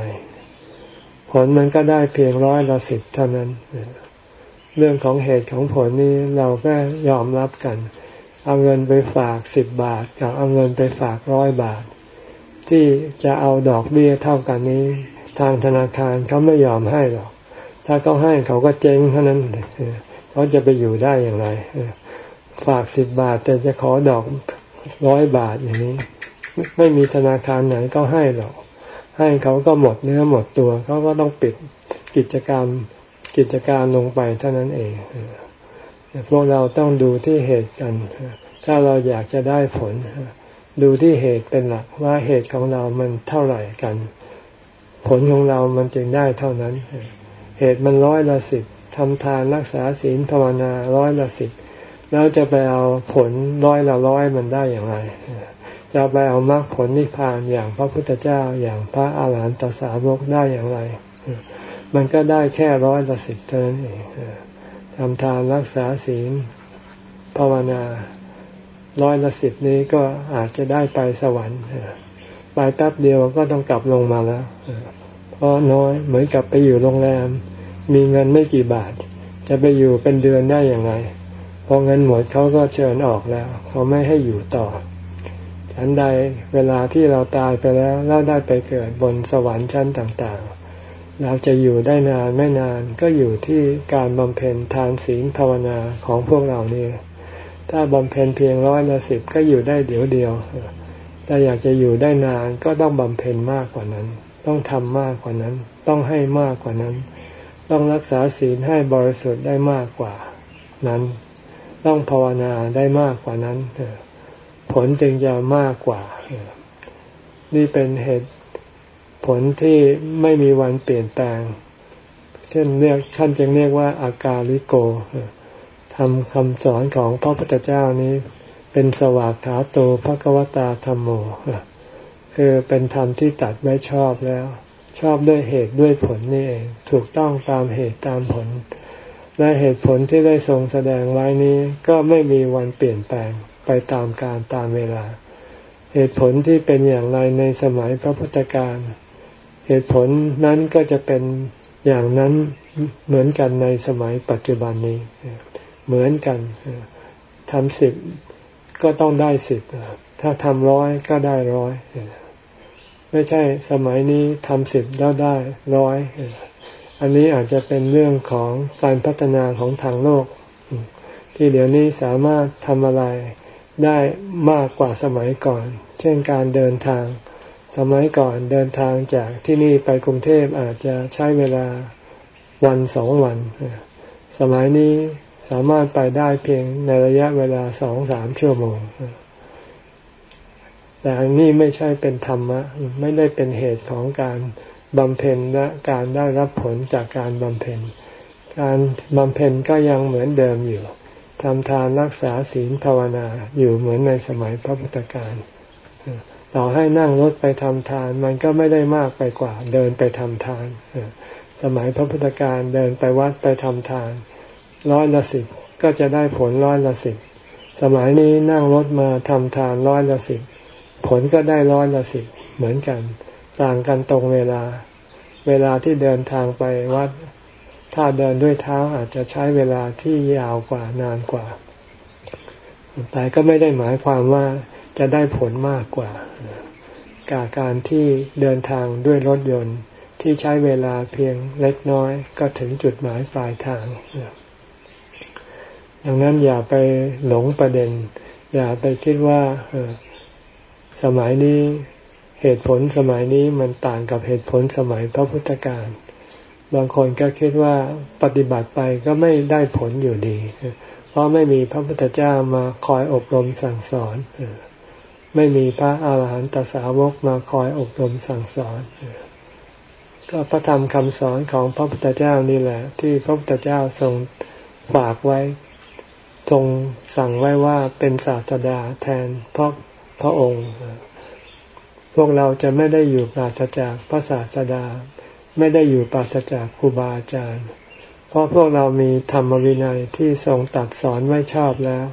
ผลมันก็ได้เพียงร้อยละสิบเท่านั้น เรื่องของเหตุของผลนี้เราก็ยอมรับกัน เอาเงินไปฝากสิบบาท กับเอาเงินไปฝากร้อยบาท ที่จะเอาดอกเบี้ยเท่ากันนี้ ทางธนาคารเขาไม่ยอมให้หรอก ถ้าเขาให้เขาก็เจ๊งเท่านั้นเขาจะไปอยู่ได้อย่างไร ฝากสิบบาท แต่จะขอดอกร้อยบาทอย่างนี้ ไม่มีธนาคารไหนก็ให้หรอก ให้เขาก็หมดเนื้อหมดตัว เขาก็ต้องปิดกิจกรรมกิจการลงไปเท่านั้นเองพวกเราต้องดูที่เหตุกัน ถ้าเราอยากจะได้ผล ดูที่เหตุเป็นหลักว่าเหตุของเรามันเท่าไหร่กัน ผลของเรามันจึงได้เท่านั้น เหตุมันร้อยละสิบ ทำทานรักษาศีลภาวนาร้อยละสิบแล้วจะไปเอาผลร้อยละร้อยมันได้อย่างไร จะไปเอามรรคผลนิพพานอย่างพระพุทธเจ้าอย่างพระอาหารหันตสาวกได้อย่างไร มันก็ได้แค่ร้อยละสิบเท่านั้นเองทำทานรักษาศีลภาวนาร้อยละสิบนี้ก็อาจจะได้ไปสวรรค์ไปแป๊บเดียวก็ต้องกลับลงมาแล้วเพราะน้อยเหมือนกับไปอยู่โรงแรม มีเงินไม่กี่บาท จะไปอยู่เป็นเดือนได้อย่างไรพอเงินหมดเขาก็เชิญออกแล้ว เขาไม่ให้อยู่ต่อฉันใดเวลาที่เราตายไปแล้วเราได้ไปเกิดบนสวรรค์ชั้นต่างๆ เราจะอยู่ได้นานไม่นานก็อยู่ที่การบำเพ็ญทานศีลภาวนาของพวกเรานี่ถ้าบำเพ็ญเพียงร้อยละสิบก็อยู่ได้เดี๋ยวเดียวถ้าอยากจะอยู่ได้นานก็ต้องบำเพ็ญมากกว่านั้น ต้องทำมากกว่านั้น ต้องให้มากกว่านั้น ต้องรักษาศีลให้บริสุทธิ์ได้มากกว่านั้น ต้องภาวนาได้มากกว่านั้นผลจึงจะมากกว่า นี่เป็นเหตุผลที่ไม่มีวันเปลี่ยนแปลงเช่นเรียกท่านจึงเรียกว่าอากาลิโกทำคำสอนของพระพุทธเจ้านี้ เป็นสวากขาโตภควตาธรรมโมคือเป็นธรรมที่ตัดไว้ชอบแล้ว ชอบด้วยเหตุด้วยผลนี่เองถูกต้องตามเหตุตามผล และเหตุผลที่ได้ทรงแสดงไว้นี้ก็ไม่มีวันเปลี่ยนแปลงไปตามการตามเวลา เหตุผลที่เป็นอย่างไรในสมัยพระพุทธการเหตุผลนั้นก็จะเป็นอย่างนั้นเหมือนกันในสมัยปัจจุบันนี้ เหมือนกันทำสิบก็ต้องได้สิบถ้าทำร้อยก็ได้ร้อย ไม่ใช่สมัยนี้ทำสิบแล้วได้ร้อยอันนี้อาจจะเป็นเรื่องของการพัฒนาของทางโลก ที่เดี๋ยวนี้สามารถทำอะไรได้มากกว่าสมัยก่อน เช่นการเดินทาง สมัยก่อนเดินทางจากที่นี่ไปกรุงเทพอาจจะใช้เวลาวันสองวัน สมัยนี้สามารถไปได้เพียงในระยะเวลาสองสามชั่วโมง แต่นนี้ไม่ใช่เป็นธรรมะ ไม่ได้เป็นเหตุของการบำเพ็ญและการได้รับผลจากการบำเพ็ญ การบำเพ็ญก็ยังเหมือนเดิมอยู่ทำทานรักษาศีลภาวนาอยู่เหมือนในสมัยพระพุทธการ ต่อให้นั่งรถไปทำทานมันก็ไม่ได้มากไปกว่าเดินไปทำทาน สมัยพระพุทธการเดินไปวัดไปทำทาน ร้อยละสิบก็จะได้ผลร้อยละสิบ สมัยนี้นั่งรถมาทำทานร้อยละสิบ ผลก็ได้ร้อยละสิบเหมือนกัน ต่างกันตรงเวลา เวลาที่เดินทางไปวัด ถ้าเดินด้วยเท้าอาจจะใช้เวลาที่ยาวกว่านานกว่า แต่ก็ไม่ได้หมายความว่าจะได้ผลมากกว่า การการที่เดินทางด้วยรถยนต์ที่ใช้เวลาเพียงเล็กน้อยก็ถึงจุดหมายปลายทาง ดังนั้นอย่าไปหลงประเด็น อย่าไปคิดว่า สมัยนี้เหตุผลสมัยนี้มันต่างกับเหตุผลสมัยพระพุทธการบางคนก็คิดว่าปฏิบัติไปก็ไม่ได้ผลอยู่ดี เพราะไม่มีพระพุทธเจ้ามาคอยอบรมสั่งสอน ไม่มีพระอาหารหันตสาวกมาคอยอบรมสั่งสอน ก็พระธรรมคำสอนของพระพุทธเจ้านี่แหละ ที่พระพุทธเจ้าทรงฝากไว้ ทรงสั่งไว้ว่าเป็นศาสดาแทนพระ พระองค์ พวกเราจะไม่ได้อยู่ปราศจากพระศาสดา ไม่ได้อยู่ปราศจากครูบาอาจารย์ เพราะพวกเรามีธรรมวินัยที่ทรงตัดสอนไว้ชอบแล้ว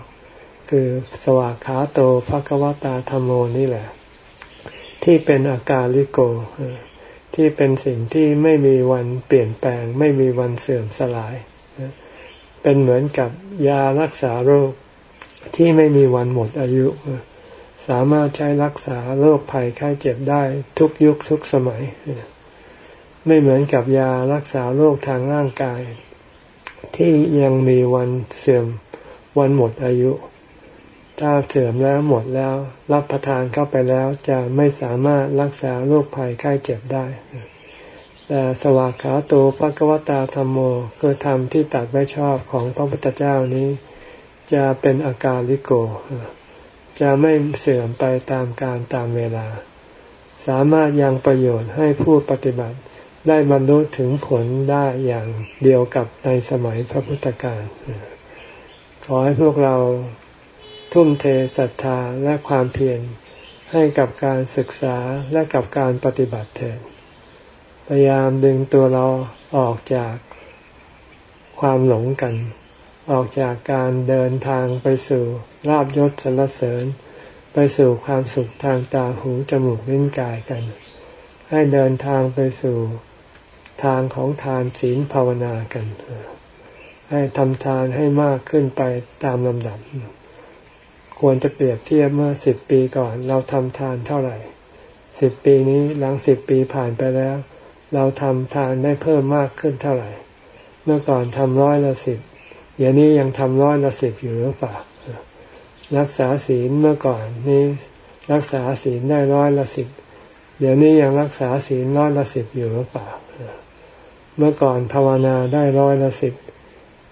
คือสวากขาโตภควตาธรรมโมนี่แหละ ที่เป็นอาการลิโก ที่เป็นสิ่งที่ไม่มีวันเปลี่ยนแปลง ไม่มีวันเสื่อมสลาย เป็นเหมือนกับยารักษาโรคที่ไม่มีวันหมดอายุ สามารถใช้รักษาโรคภัยไข้เจ็บได้ทุกยุคทุกสมัย ไม่เหมือนกับยารักษาโรคทางร่างกาย ที่ยังมีวันเสื่อมวันหมดอายุ ถ้าเสื่อมแล้วหมดแล้ว รับประทานเข้าไปแล้วจะไม่สามารถรักษาโรคภัยไข้เจ็บได้ แต่สวากขาโตภควตาธรรมโมคือธรรมที่ตัดไว้ชอบของพระพุทธเจ้านี้ จะเป็นอาการลิโก จะไม่เสื่อมไปตามการตามเวลา สามารถยังประโยชน์ให้ผู้ปฏิบัติได้บรรลุถึงผลได้อย่างเดียวกับในสมัยพระพุทธการขอให้พวกเราทุ่มเทศรัทธาและความเพียรให้กับการศึกษาและกับการปฏิบัติเถิดพยายามดึงตัวเราออกจากความหลงกัน ออกจากการเดินทางไปสู่ลาบยศสรรเสริญ ไปสู่ความสุขทางตาหูจมูกลิ้นกายกัน ให้เดินทางไปสู่ทางของทานศีลภาวนากัน ให้ทำทานให้มากขึ้นไปตามลำดับ ควรจะเปรียบเทียบเมื่อสิบปีก่อนเราทำทานเท่าไหร่สิบปีนี้หลังสิบปีผ่านไปแล้ว เราทำทานได้เพิ่มมากขึ้นเท่าไหร่ เมื่อก่อนทำร้อยละสิบ เดี๋ยวนี้ยังทำร้อยละสิบอยู่หรือเปล่ารักษาศีลเมื่อก่อนนี้รักษาศีลได้ร้อยละสิบเดี๋ยวนี้ยังรักษาศีลร้อยละสิบอยู่หรือเปล่าเมื่อก่อนภาวนาได้ร้อยละสิบ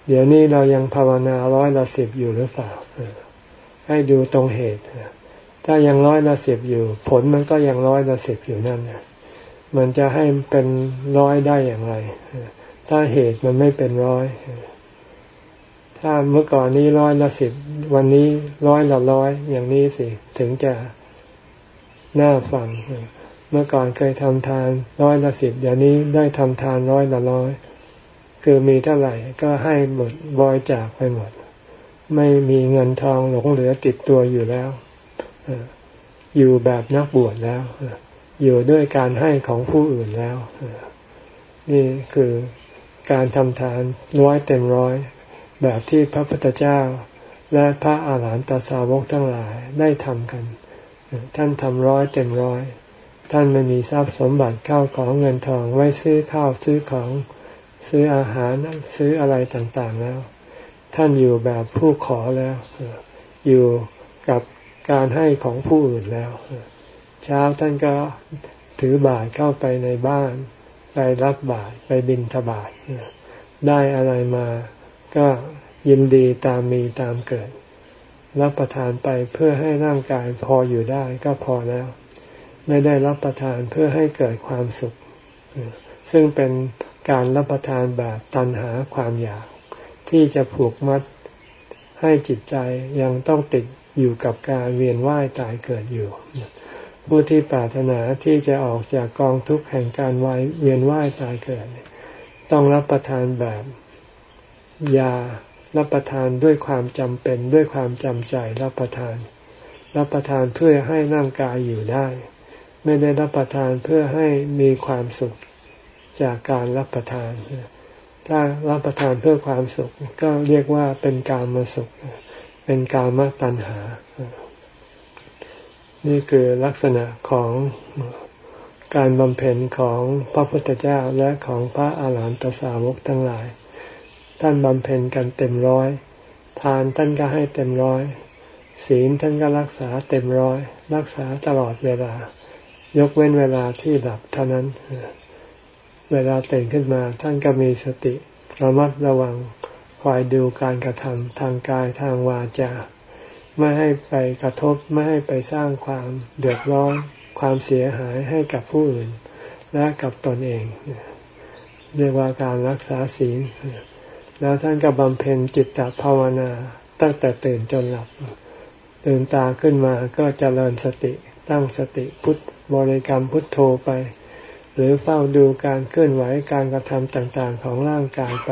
เดี๋ยวนี้เรายังภาวนาร้อยละสิบอยู่หรือเปล่าให้ดูตรงเหตุถ้ายังร้อยละสิบอยู่ ผลมันก็ยังร้อยละสิบอยู่นั่นมันจะให้เป็นร้อยได้อย่างไร ถ้าเหตุมันไม่เป็นร้อย ถ้าเมื่อก่อนนี้ร้อยละสิบวันนี้ร้อยละร้อยอย่างนี้สิถึงจะน่าฟัง เมื่อก่อนเคยทำทานร้อยละสิบเดี๋ยวนี้ได้ทำทานร้อยละร้อยคือมีเท่าไหร่ก็ให้หมดบอยจากไปหมด ไม่มีเงินทองหลงเหลือติดตัวอยู่แล้วอยู่แบบนักบวชแล้วอยู่ด้วยการให้ของผู้อื่นแล้ว นี่คือการทำทานร้อยเต็มร้อย แบบที่พระพุทธเจ้า และพระอาหารหันตสาวกทั้งหลายได้ทำกัน ท่านทำร้อยเต็มร้อย ท่านไม่มีทรัพย์สมบัติเข้าของเงินทองไว้ซื้อข้าวซื้อของซื้ออาหารซื้ออะไรต่างๆแล้ว ท่านอยู่แบบผู้ขอแล้ว อยู่กับการให้ของผู้อื่นแล้ว เช้าท่านก็ถือบาตรเข้าไปในบ้าน ไปรับบาตรไปบิณฑบาตได้อะไรมา ก็ยินดีตามมีตามเกิด รับประทานไปเพื่อให้ร่างกายพออยู่ได้ก็พอแล้ว ไม่ได้รับประทานเพื่อให้เกิดความสุข ซึ่งเป็นการรับประทานแบบตันหาความอยาก ที่จะผูกมัดให้จิตใจยังต้องติดอยู่กับการเวียนว่ายตายเกิดอยู่ ผู้ที่ปรารถนาที่จะออกจากกองทุกข์แห่งการวายเวียนว่ายตายเกิด ต้องรับประทานแบบ ยารับประทานด้วยความจำเป็นด้วยความจำใจรับประทาน รับประทานเพื่อให้ร่างกายอยู่ได้ ไม่ได้รับประทานเพื่อให้มีความสุขจากการรับประทาน ถ้ารับประทานเพื่อความสุข ก็เรียกว่าเป็นการมาสุข เป็นการมาตัณหา นี่คือลักษณะของการบำเพ็ญของพระพุทธเจ้าและของพระอาหารหันตสาวกทั้งหลาย ท่านบำเพ็ญกันเต็มร้อย ทานท่านก็ให้เต็มร้อย ศีลท่านก็รักษาเต็มร้อย รักษาตลอดเวลา ยกเว้นเวลาที่หลับเท่านั้น เวลาตื่นขึ้นมา ท่านก็มีสติระมัดระวังคอยดูการกระทำทางกายทางวาจาไม่ให้ไปกระทบไม่ให้ไปสร้างความเดือดร้อนความเสียหายให้กับผู้อื่น และกับตนเอง เรียกว่าการรักษาศีล แล้วท่านก็บำเพ็ญจิตตภาวนาตั้งแต่ตื่นจนหลับตื่นตาขึ้นมาก็จเจริญสติตั้งสติพุทบริกรรมพุทโธไป หรือเฝ้าดูการเคลื่อนไหวการกระทำต่างๆของร่างกายไป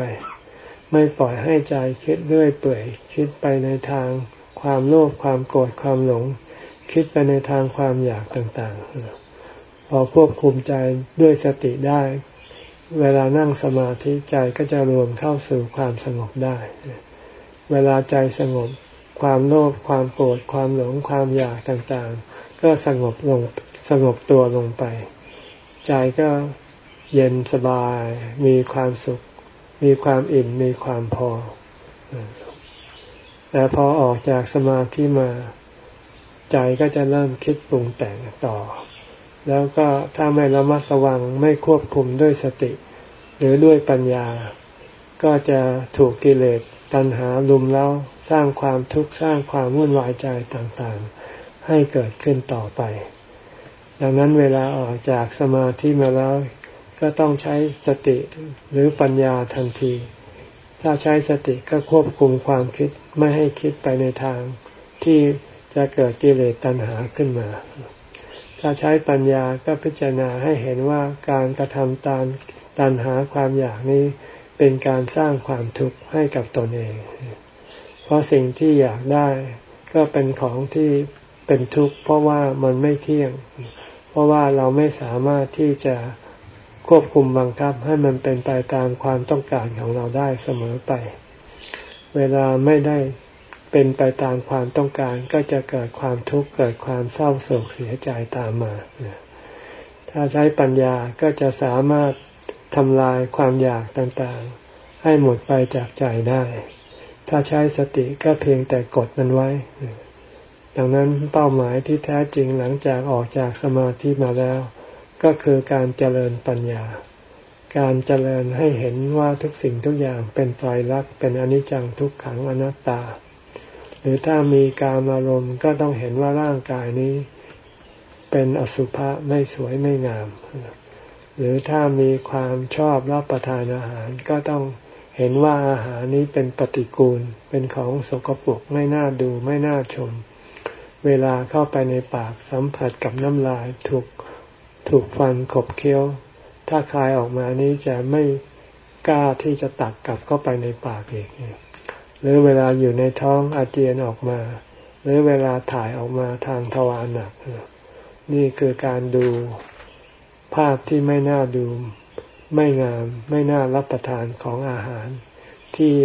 ไม่ปล่อยให้ใจคิดเรื่อยเปื่อย คิดไปในทางความโลภความโกรธความหลง คิดไปในทางความอยากต่างๆ พอควบคุมใจด้วยสติได้ เวลานั่งสมาธิใจก็จะรวมเข้าสู่ความสงบได้ เวลาใจสงบความโลภความโกรธความหลงความอยากต่างๆ ก็สงบลงสงบตัวลงไป ใจก็เย็นสบาย มีความสุข มีความอิ่มมีความพอ แต่พอออกจากสมาธิมา ใจก็จะเริ่มคิดปรุงแต่งต่อ แล้วก็ถ้าไม่ระมัดระวังไม่ควบคุมด้วยสติ หรือด้วยปัญญา ก็จะถูกกิเลสตัณหาลุมแล้วสร้างความทุกข์สร้างความวุ่นวายใจต่างๆ ให้เกิดขึ้นต่อไป ดังนั้นเวลาออกจากสมาธิมาแล้ว ก็ต้องใช้สติหรือปัญญาทันที ถ้าใช้สติก็ควบคุมความคิดไม่ให้คิดไปในทาง ที่จะเกิดกิเลสตัณหาขึ้นมา ถ้าใช้ปัญญาก็พิจารณาให้เห็นว่าการกระทำตามตันหาความอยากนี้เป็นการสร้างความทุกข์ให้กับตนเอง เพราะสิ่งที่อยากได้ก็เป็นของที่เป็นทุกข์ เพราะว่ามันไม่เที่ยง เพราะว่าเราไม่สามารถที่จะควบคุมบังคับให้มันเป็นไปตามความต้องการของเราได้เสมอไป เวลาไม่ได้ เป็นไปตามความต้องการก็จะเกิดความทุกข์เกิดความเศร้าโศกเสียใจตามมา ถ้าใช้ปัญญาก็จะสามารถทำลายความอยากต่างๆ ให้หมดไปจากใจได้ ถ้าใช้สติก็เพียงแต่กดมันไว้ ดังนั้นเป้าหมายที่แท้จริงหลังจากออกจากสมาธิมาแล้ว ก็คือการเจริญปัญญา การเจริญให้เห็นว่าทุกสิ่งทุกอย่างเป็นไตรลักษณ์เป็นอนิจจังทุกขังอนัตตา หรือถ้ามีการอารมณ์ก็ต้องเห็นว่าร่างกายนี้ เป็นอสุภะไม่สวยไม่งาม หรือถ้ามีความชอบรับประทานอาหาร ก็ต้องเห็นว่าอาหารนี้เป็นปฏิกูล เป็นของสกปรกไม่น่าดูไม่น่าชม เวลาเข้าไปในปากสัมผัสกับน้ำลายถูกถูกฟันขบเคี้ยว ถ้าคายออกมานี้จะไม่กล้าที่จะตักกลับเข้าไปในปากอีก หรือเวลาอยู่ในท้องอาเจียนออกมา หรือเวลาถ่ายออกมาทางทวารหนัก นี่คือการดูภาพที่ไม่น่าดูไม่งามไม่น่ารับประทานของอาหาร ที่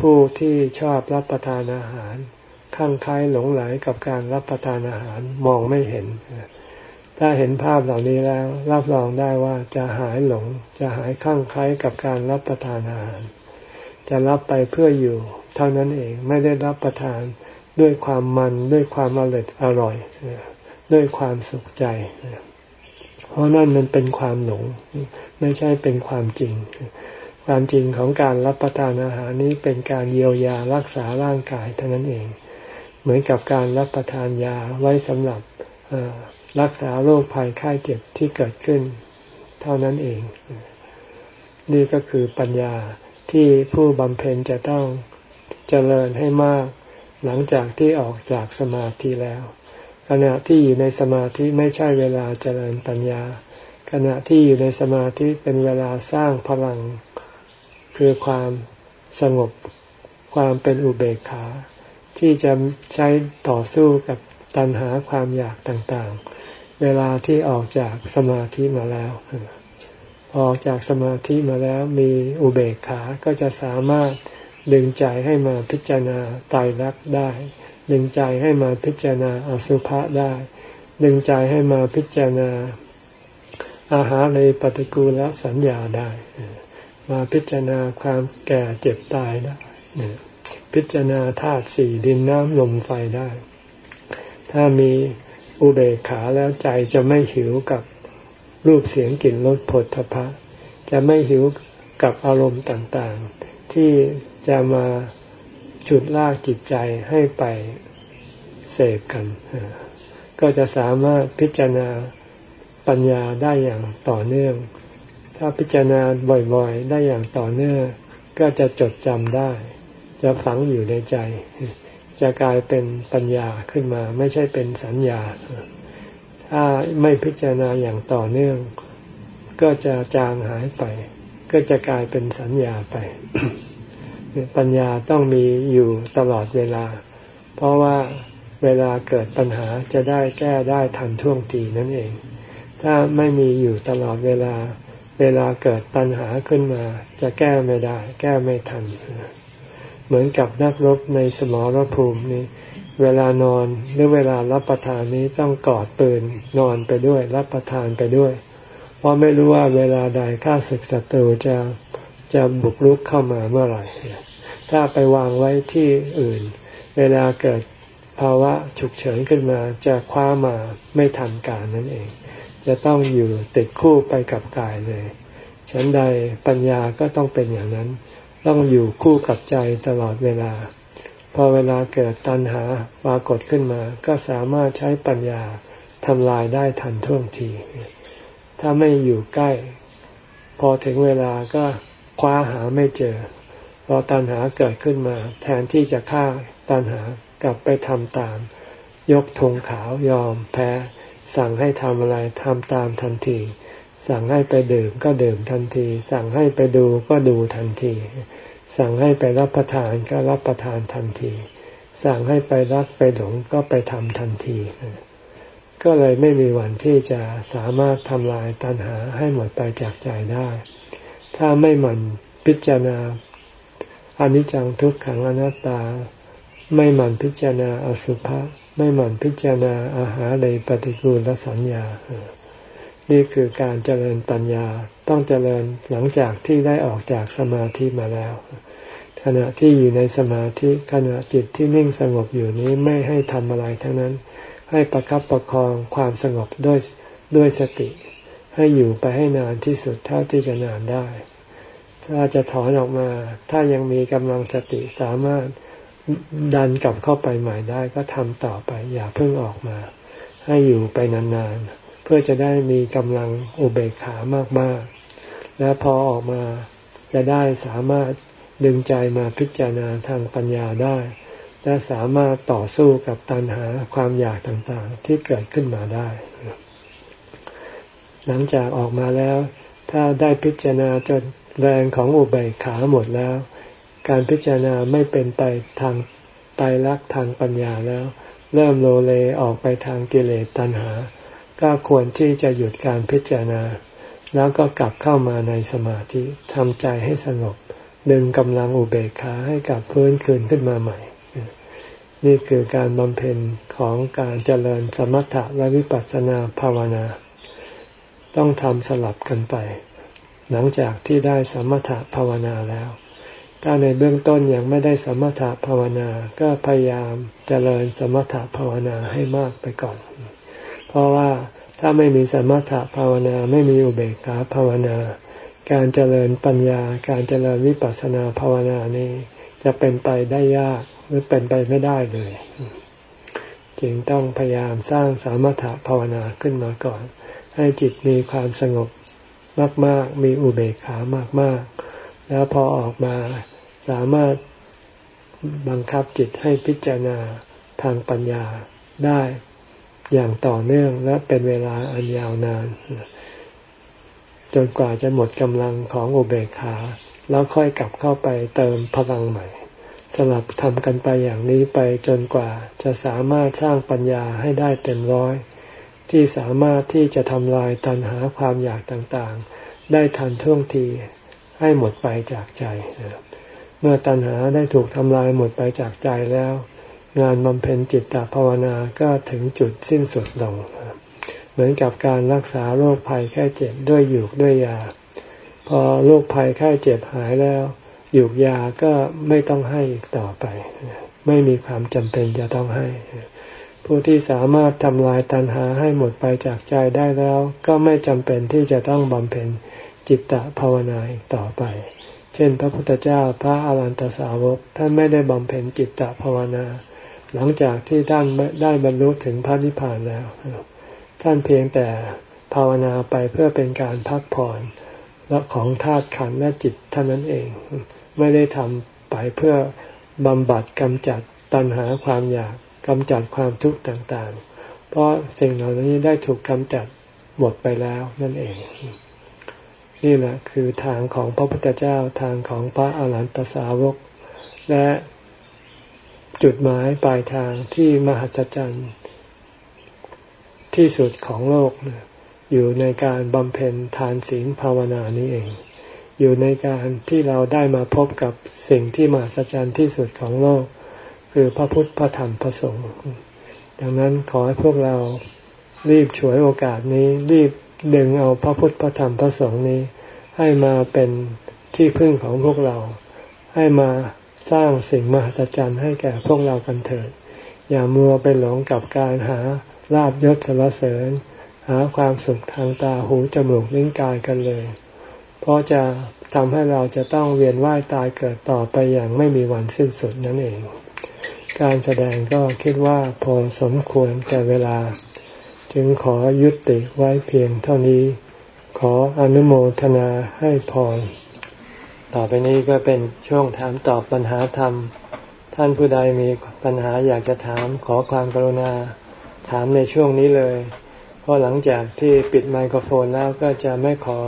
ผู้ที่ชอบรับประทานอาหารข้างคล้ายหลงไหลกับการรับประทานอาหารมองไม่เห็น ถ้าเห็นภาพเหล่านี้แล้ว รับรองได้ว่าจะหายหลง จะหายข้างคล้ายกับการรับประทานอาหาร จะรับไปเพื่ออยู่ ท่านั้นเองไม่ได้รับประทานด้วยความมันด้วยความอร่อยอร่อย ด้วยความสุขใจ เพราะนั่นมันเป็นความหลงไม่ใช่เป็นความจริง ความจริงของการรับประทานอาหารนี้เป็นการเยียวยารักษาร่างกายเท่านั้นเอง เหมือนกับการรับประทานยาไว้สำหรับรักษาโรคภัยไข้เจ็บที่เกิดขึ้น เท่านั้นเอง นี่ก็คือปัญญาที่ผู้บำเพ็ญจะต้อง เจริญให้มาก หลังจากที่ออกจากสมาธิแล้ว ขณะที่อยู่ในสมาธิไม่ใช่เวลาเจริญปัญญา ขณะที่อยู่ในสมาธิเป็นเวลาสร้างพลัง คือความสงบความเป็นอุเบกขา ที่จะใช้ต่อสู้กับตัณหาความอยากต่างๆ เวลาที่ออกจากสมาธิมาแล้วออกจากสมาธิมาแล้วมีอุเบกขา ก็จะสามารถ ดึงใจให้มาพิจารณาตายรักได้ ดึงใจให้มาพิจารณาอสุภะได้ ดึงใจให้มาพิจารณา อาหารในปฏิกูลสัญญาได้ มาพิจารณาความแก่เจ็บตายได้พิจารณาธาตุสี่ดินน้ำลมไฟได้ ถ้ามีอุเบกขาแล้วใจจะไม่หิวกับรูปเสียงกลิ่นรสผลทพะ จะไม่หิวกับอารมณ์ต่างๆ ที่ จะมาจุดลากจิตใจให้ไปเสพกัน ก็จะสามารถพิจารณาปัญญาได้อย่างต่อเนื่อง ถ้าพิจารณาบ่อยๆ ได้อย่างต่อเนื่อง ก็จะจดจำได้ จะฝังอยู่ในใจ จะกลายเป็นปัญญาขึ้นมา ไม่ใช่เป็นสัญญา ถ้าไม่พิจารณาอย่างต่อเนื่อง ก็จะจางหายไป ก็จะกลายเป็นสัญญาไป ปัญญาต้องมีอยู่ตลอดเวลา เพราะว่าเวลาเกิดปัญหาจะได้แก้ได้ทันท่วงทีนั่นเอง ถ้าไม่มีอยู่ตลอดเวลา เวลาเกิดปัญหาขึ้นมา จะแก้ไม่ได้ แก้ไม่ทัน เหมือนกับนักรบในสมรภูมินี้ เวลานอนหรือเวลารับประทานนี้ต้องกอดปืนนอนไปด้วย รับประทานไปด้วย เพราะไม่รู้ว่าเวลาใดข้าศึกศัตรูจะ จะบุกรุกเข้ามาเมื่อไหร่ถ้าไปวางไว้ที่อื่น เวลาเกิดภาวะฉุกเฉินขึ้นมา จะคว้ามาไม่ทันการนั่นเอง จะต้องอยู่ติดคู่ไปกับกายเลย ฉันใดปัญญาก็ต้องเป็นอย่างนั้น ต้องอยู่คู่กับใจตลอดเวลา พอเวลาเกิดตัณหาปรากฏขึ้นมา ก็สามารถใช้ปัญญาทำลายได้ทันท่วงที ถ้าไม่อยู่ใกล้ พอถึงเวลาก็ คว้าหาไม่เจอ พอตัณหาเกิดขึ้นมา แทนที่จะฆ่าตัณหากลับไปทำตาม ยกธงขาวยอมแพ้ สั่งให้ทำอะไรทำตามทันที สั่งให้ไปดื่มก็ดื่มทันที สั่งให้ไปดูก็ดูทันที สั่งให้ไปรับประทานก็รับประทานทันที สั่งให้ไปรักไปหลงก็ไปทำทันทีก็เลยไม่มีวันที่จะสามารถทำลายตัณหาให้หมดไปจากใจได้ ถ้าไม่หมั่นพิจารณาอนิจจังทุกขังอนัตตา ไม่หมั่นพิจารณาอสุภะไม่หมั่นพิจารณาอาหารในปฏิกูลและสัญญา นี่คือการเจริญปัญญาต้องเจริญหลังจากที่ได้ออกจากสมาธิมาแล้ว ขณะที่อยู่ในสมาธิขณะจิตที่นิ่งสงบอยู่นี้ไม่ให้ทำอะไรทั้งนั้น ให้ประครับประคองความสงบด้วยด้วยสติ ให้อยู่ไปให้นานที่สุดเท่าที่จะนานได้ ถ้าจะถอนออกมา ถ้ายังมีกำลังสติสามารถดันกลับเข้าไปใหม่ได้ก็ทำต่อไปอย่าเพิ่งออกมา ให้อยู่ไปนานๆ เพื่อจะได้มีกำลังอุเบกขามากๆ และพอออกมาจะได้สามารถดึงใจมาพิจารณาทางปัญญาได้ และสามารถต่อสู้กับตัณหาความอยากต่างๆที่เกิดขึ้นมาได้ หลังจากออกมาแล้ว ถ้าได้พิจารณาจนแรงของอุเบกขาหมดแล้ว การพิจารณาไม่เป็นไปทางไตรลักษณ์ทางปัญญาแล้ว เริ่มโลเลออกไปทางกิเลสตัณหา ก็ควรที่จะหยุดการพิจารณา แล้วก็กลับเข้ามาในสมาธิทำใจให้สงบ ดึงกำลังอุเบกขาให้กลับฟื้นคืนขึ้นมาใหม่ นี่คือการบำเพ็ญของการเจริญสมถะและวิปัสสนาภาวนา ต้องทำสลับกันไป หลังจากที่ได้สมถะภาวนาแล้ว ถ้าในเบื้องต้นยังไม่ได้สมถะภาวนา ก็พยายามเจริญสมถะภาวนาให้มากไปก่อน เพราะว่าถ้าไม่มีสมถะภาวนาไม่มีอุเบกขาภาวนา การเจริญปัญญา การเจริญวิปัสสนาภาวนานี้จะเป็นไปได้ยากหรือเป็นไปไม่ได้เลย จึงต้องพยายามสร้างสมถะภาวนาขึ้นมาก่อน ให้จิตมีความสงบมาก ๆ มีอุเบกขามาก ๆ แล้วพอออกมาสามารถบังคับจิตให้พิจารณาทางปัญญาได้อย่างต่อเนื่องและเป็นเวลาอันยาวนาน จนกว่าจะหมดกำลังของอุเบกขา แล้วค่อยกลับเข้าไปเติมพลังใหม่ สลับทำกันไปอย่างนี้ไปจนกว่าจะสามารถสร้างปัญญาให้ได้เต็มร้อย ที่สามารถที่จะทำลายตัณหาความอยากต่างๆ ได้ทันท่วงทีให้หมดไปจากใจ เมื่อตัณหาได้ถูกทำลายหมดไปจากใจแล้ว งานบำเพ็ญจิตตภาวนาก็ถึงจุดสิ้นสุดลง เหมือนกับการรักษาโรคภัยแค่เจ็บด้วยหยูกด้วยยา พอโรคภัยแค่เจ็บหายแล้วหยูกยาก็ไม่ต้องให้อีกต่อไป ไม่มีความจำเป็นจะต้องให้ ผู้ที่สามารถทำลายตัณหาให้หมดไปจากใจได้แล้ว ก็ไม่จำเป็นที่จะต้องบำเพ็ญจิตตภาวนาอีกต่อไป เช่น พระพุทธเจ้าพระอารันตสาวกท่านไม่ได้บำเพ็ญจิตตภาวนา หลังจากที่ท่านได้บรรลุถึงพระนิพพานแล้ว ท่านเพียงแต่ภาวนาไปเพื่อเป็นการพักผ่อนและของธาตุขันธ์และจิตเท่านั้นเอง ไม่ได้ทำไปเพื่อบำบัดกำจัดตัณหาความอยาก กำจัดความทุกข์ต่างๆ เพราะสิ่งเหล่านี้ได้ถูกกำจัดหมดไปแล้วนั่นเอง นี่แหละคือทางของพระพุทธเจ้าทางของพระอาหารหันตสาวก และจุดหมายปลายทางที่มหัศจรรย์ที่สุดของโลกอยู่ในการบำเพ็ญทานศีลภาวนานี้เอง อยู่ในการที่เราได้มาพบกับสิ่งที่มหัศจรรย์ที่สุดของโลก คือพระพุทธพระธรรมพระสงฆ์ดังนั้นขอให้พวกเรารีบฉวยโอกาสนี้ รีบดึงเอาพระพุทธพระธรรมพระสงฆ์นี้ ให้มาเป็นที่พึ่งของพวกเรา ให้มาสร้างสิ่งมหัศจรรย์ให้แก่พวกเรากันเถิด อย่ามัวไปหลงกับการหาลาบยศสรเสริญ หาความสุขทางตาหูจมูกลิ้นกายกันเลย เพราะจะทำให้เราจะต้องเวียนว่ายตายเกิดต่อไปอย่างไม่มีวันสิ้นสุดนั่นเอง การแสดงก็คิดว่าพอสมควรแก่เวลา จึงขอยุติไว้เพียงเท่านี้ ขออนุโมทนาให้พรต่อไปนี้ก็เป็นช่วงถามตอบปัญหาธรรม ท่านผู้ใดมีปัญหาอยากจะถามขอความกรุณา ถามในช่วงนี้เลย เพราะหลังจากที่ปิดไมโครโฟนแล้วก็จะไม่ขอ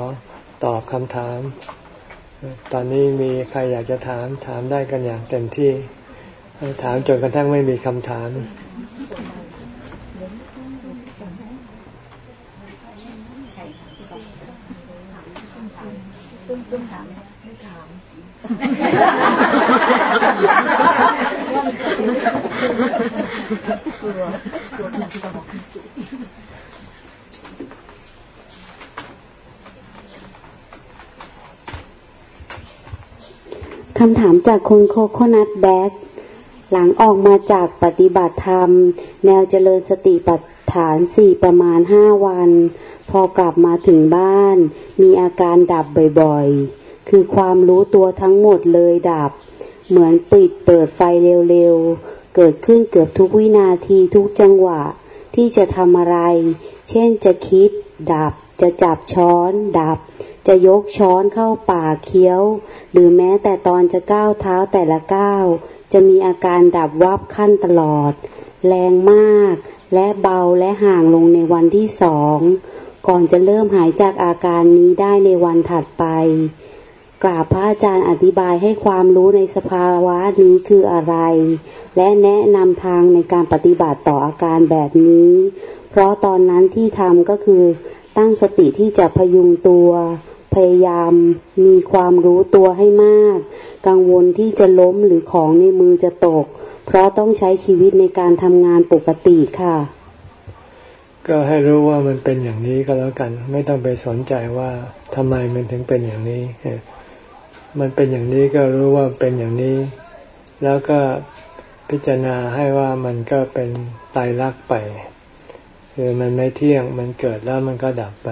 ตอบคำถาม ตอนนี้มีใครอยากจะถามถามได้กันอย่างเต็มที่ ถามจนกระทั่งไม่มีคำถามคำถามจากคุณโคโคนัทแบ๊ก หลังออกมาจากปฏิบัติธรรม แนวเจริญสติปัฏฐานสี่ประมาณห้าวัน พอกลับมาถึงบ้าน มีอาการดับบ่อยๆ คือความรู้ตัวทั้งหมดเลยดับ เหมือนปิดเปิดไฟเร็วๆ เกิดขึ้นเกือบทุกวินาทีทุกจังหวะ ที่จะทำอะไร เช่นจะคิด ดับ จะจับช้อน ดับ จะยกช้อนเข้าปากเคี้ยว หรือแม้แต่ตอนจะก้าวเท้าแต่ละก้าว จะมีอาการดับวับขั้นตลอด แรงมาก และเบาและห่างลงในวันที่สอง ก่อนจะเริ่มหายจากอาการนี้ได้ในวันถัดไป กราบพระอาจารย์อธิบายให้ความรู้ในสภาวะนี้คืออะไร และแนะนำทางในการปฏิบัติต่ออาการแบบนี้ เพราะตอนนั้นที่ทำก็คือตั้งสติที่จะพยุงตัว พยายามมีความรู้ตัวให้มาก กังวลที่จะล้มหรือของในมือจะตก เพราะต้องใช้ชีวิตในการทำงานปกติค่ะ ก็ให้รู้ว่ามันเป็นอย่างนี้ก็แล้วกัน ไม่ต้องไปสนใจว่าทำไมมันถึงเป็นอย่างนี้ มันเป็นอย่างนี้ก็รู้ว่าเป็นอย่างนี้ แล้วก็พิจารณาให้ว่ามันก็เป็นตายรักไปคือมันไม่เที่ยงมันเกิดแล้วมันก็ดับไป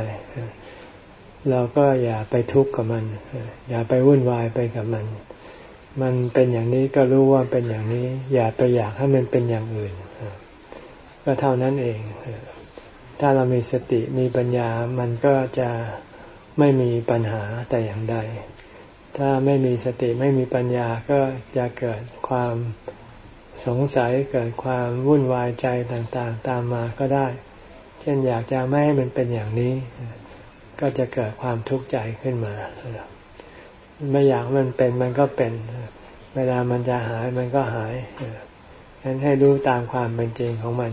เราก็อย่าไปทุกข์กับมัน อย่าไปวุ่นวายไปกับมัน มันเป็นอย่างนี้ก็รู้ว่าเป็นอย่างนี้ อย่าไปอยากให้มันเป็นอย่างอื่น ก็เท่านั้นเอง ถ้าเรามีสติมีปัญญา มันก็จะไม่มีปัญหาแต่อย่างใด ถ้าไม่มีสติไม่มีปัญญาก็จะเกิดความสงสัยเกิดความวุ่นวายใจต่างๆ ตามมาก็ได้ เช่นอยากจะไม่ให้มันเป็นอย่างนี้ ก็จะเกิดความทุกข์ใจขึ้นมา ไม่อยากมันเป็นมันก็เป็น เวลามันจะหายมันก็หายฉะนั้นให้รู้ตามความเป็นจริงของมัน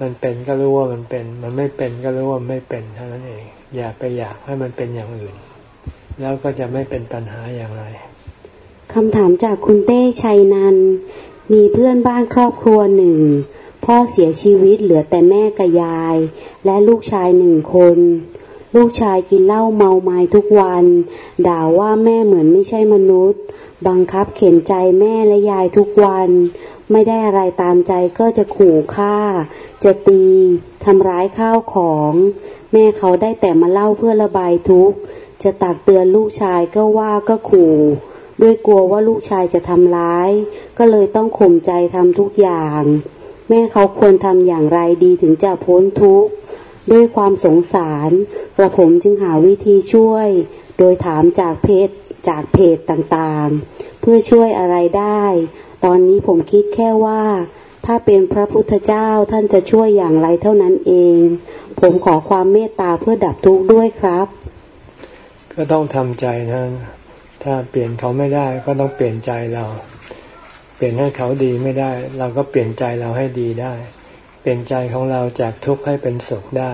มันเป็นก็รู้ว่ามันเป็น มันไม่เป็นก็รู้ว่าไม่เป็นเท่านั้นเอง อย่าไปอยากให้มันเป็นอย่างอื่น แล้วก็จะไม่เป็นปัญหาอย่างไรคำถามจากคุณเต้ชัยนัน มีเพื่อนบ้านครอบครัวหนึ่ง พ่อเสียชีวิตเหลือแต่แม่กับยาย และลูกชายหนึ่งคน ลูกชายกินเหล้าเมาไม้ทุกวัน ด่าว่าแม่เหมือนไม่ใช่มนุษย์ บังคับเข็นใจแม่และยายทุกวัน ไม่ได้อะไรตามใจก็จะขู่ฆ่า จะตีทำร้ายข้าวของ แม่เขาได้แต่มาเล่าเพื่อระบายทุกข์ จะตักเตือนลูกชายก็ว่าก็ขู่ด้วยกลัวว่าลูกชายจะทำร้าย ก็เลยต้องข่มใจทำทุกอย่าง แม่เขาควรทำอย่างไรดีถึงจะพ้นทุกข์ ด้วยความสงสาร กระผมจึงหาวิธีช่วย โดยถามจากเพจจากเพจต่างๆ เพื่อช่วยอะไรได้ ตอนนี้ผมคิดแค่ว่า ถ้าเป็นพระพุทธเจ้าท่านจะช่วยอย่างไรเท่านั้นเอง ผมขอความเมตตาเพื่อดับทุกข์ด้วยครับ ก็ต้องทำใจนะ ถ้าเปลี่ยนเขาไม่ได้ก็ต้องเปลี่ยนใจเรา เปลี่ยนให้เขาดีไม่ได้ เราก็เปลี่ยนใจเราให้ดีได้ ปลี่ยนใจของเราจากทุกข์ให้เป็นสุขได้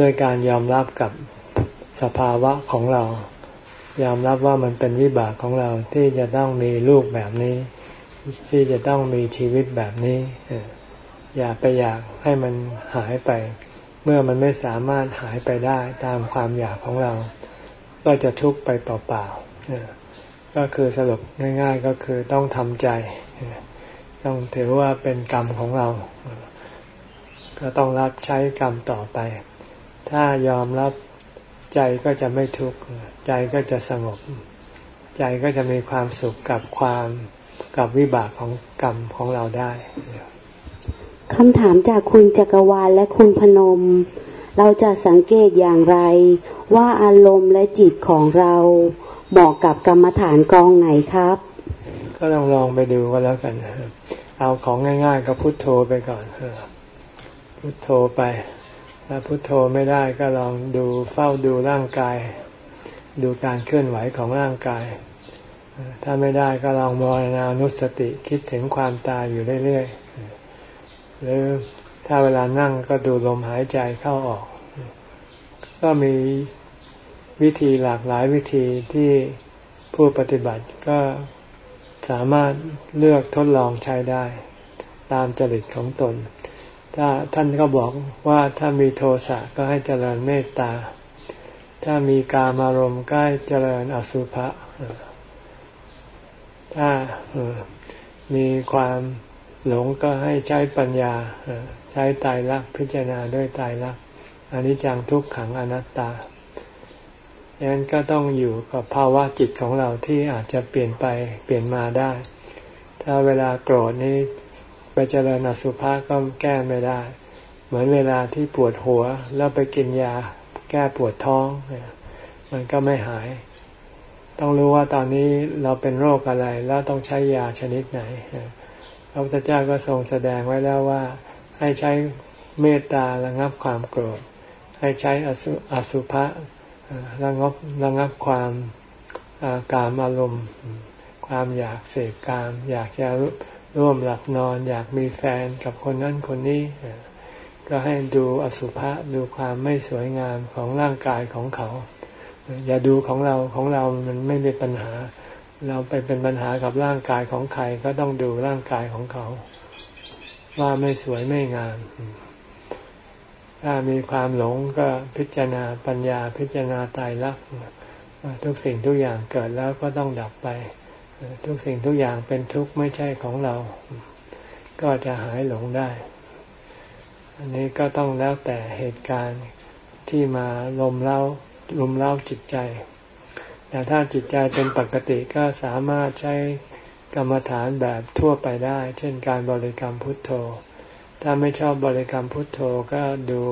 ด้วยการยอมรับกับสภาวะของเรา ยอมรับว่ามันเป็นวิบากของเราที่จะต้องมีลูกแบบนี้ ที่จะต้องมีชีวิตแบบนี้อย่าไปอยากให้มันหายไป เมื่อมันไม่สามารถหายไปได้ตามความอยากของเรา ก็จะทุกข์ไปเปล่าๆก็คือสรุปง่าย ๆก็คือต้องทำใจ ต้องถือว่าเป็นกรรมของเรา ก็ต้องรับใช้กรรมต่อไป ถ้ายอมรับใจก็จะไม่ทุกข์ใจก็จะสงบ ใจก็จะมีความสุขกับความกับวิบากของกรรมของเราได้คำถามจากคุณจักรวาลและคุณพนม เราจะสังเกตอย่างไร ว่าอารมณ์และจิตของเราเหมาะกับกรรมฐานกองไหนครับ ก็ลองลองไปดูก็แล้วกัน เอาของง่าย ๆ ก็พุโทโธไปก่อน พุโทโธไป ถ้าพุโทโธไม่ได้ก็ลองดูเฝ้าดูร่างกาย ดูการเคลื่อนไหวของร่างกาย ถ้าไม่ได้ก็ลองมรณานุสติคิดถึงความตายอยู่เรื่อยๆหรือถ้าเวลานั่งก็ดูลมหายใจเข้าออก ก็มีวิธีหลากหลายวิธีที่ผู้ปฏิบัติก็สามารถเลือกทดลองใช้ได้ ตามจริตของตน ถ้าท่านก็บอกว่าถ้ามีโทสะก็ให้เจริญเมตตา ถ้ามีกามารมณ์ก็ให้เจริญอสุภะถ้ามีความหลงก็ให้ใช้ปัญญาใช้ตายรักพิจารณาด้วยตายรักอันิจจังทุกขังอนัตตาดังนั้นก็ต้องอยู่กับภาวะจิตของเราที่อาจจะเปลี่ยนไปเปลี่ยนมาได้ ถ้าเวลาโกรธนี่ ไปเจริญอสุภะก็แก้ไม่ได้ เหมือนเวลาที่ปวดหัวแล้วไปกินยาแก้ปวดท้อง มันก็ไม่หาย ต้องรู้ว่าตอนนี้เราเป็นโรคอะไร แล้วต้องใช้ยาชนิดไหนพระพุทธเจ้าก็ทรงแสดงไว้แล้วว่า ให้ใช้เมตตาระงับความโกรธ ให้ใช้อสุอสุภะระงับระงับความกามอารมณ์ ความอยากเสพกามอยากจะ ร่วมหลับนอนอยากมีแฟนกับคนนั้นคนนี้ ก็ให้ดูอสุภะดูความไม่สวยงามของร่างกายของเขา อย่าดูของเราของเรามันไม่มีปัญหา เราไปเป็นปัญหากับร่างกายของใครก็ต้องดูร่างกายของเขา ว่าไม่สวยไม่งาม ถ้ามีความหลงก็พิจารณาปัญญาพิจารณาตายรักทุกสิ่งทุกอย่างเกิดแล้วก็ต้องดับไป ทุกสิ่งทุกอย่างเป็นทุกข์ไม่ใช่ของเรา ก็จะหายหลงได้ อันนี้ก็ต้องแล้วแต่เหตุการณ์ที่มาลมเล่าลมเล่าจิตใจ แต่ถ้าจิตใจเป็นปกติก็สามารถใช้กรรมฐานแบบทั่วไปได้ เช่นการบริกรรมพุทโธ ถ้าไม่ชอบบริกรรมพุทโธก็ดู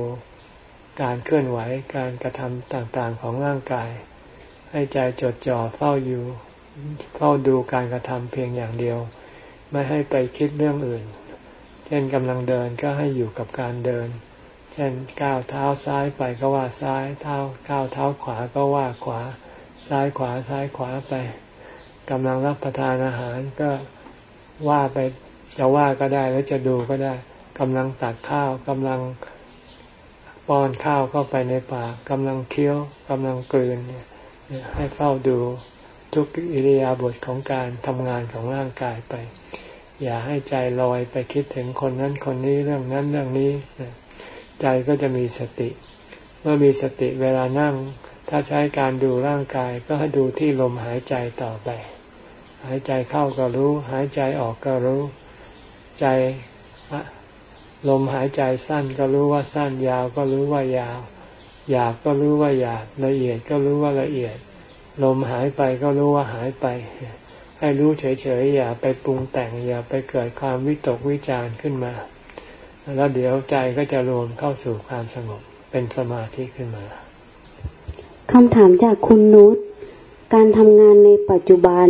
การเคลื่อนไหวการกระทำต่างๆของร่างกาย ให้ใจจดจ่อเฝ้าอยู่ เฝ้าดูการกระทำเพียงอย่างเดียว ไม่ให้ไปคิดเรื่องอื่น เช่นกำลังเดินก็ให้อยู่กับการเดิน เช่นก้าวเท้าซ้ายไปก็ว่าซ้ายเท้าก้าวเท้าขวาก็ว่าขวา ซ้ายขวาซ้ายขวาไปกำลังรับประทานอาหารก็ว่าไปจะว่าก็ได้แล้วจะดูก็ได้กำลังตักข้าวกำลังป้อนข้าวเข้าไปในปากกำลังเคี้ยวกำลังกลืนให้เฝ้าดู ทุกอิริยาบถของการทำงานของร่างกายไป อย่าให้ใจลอยไปคิดถึงคนนั้นคนนี้เรื่องนั้นเรื่องนี้ ใจก็จะมีสติ เมื่อมีสติเวลานั่ง ถ้าใช้การดูร่างกายก็ให้ดูที่ลมหายใจต่อไป หายใจเข้าก็รู้ หายใจออกก็รู้ ใจลมหายใจสั้นก็รู้ว่าสั้นยาวก็รู้ว่ายาว หยาบก็รู้ว่าหยาบละเอียดก็รู้ว่าละเอียด ลมหายไปก็รู้ว่าหายไป ให้รู้เฉยๆอย่าไปปรุงแต่งอย่าไปเกิดความวิตกวิจารขึ้นมา แล้วเดี๋ยวใจก็จะรวมเข้าสู่ความสงบเป็นสมาธิขึ้นมาคำถามจากคุณนุชการทำงานในปัจจุบัน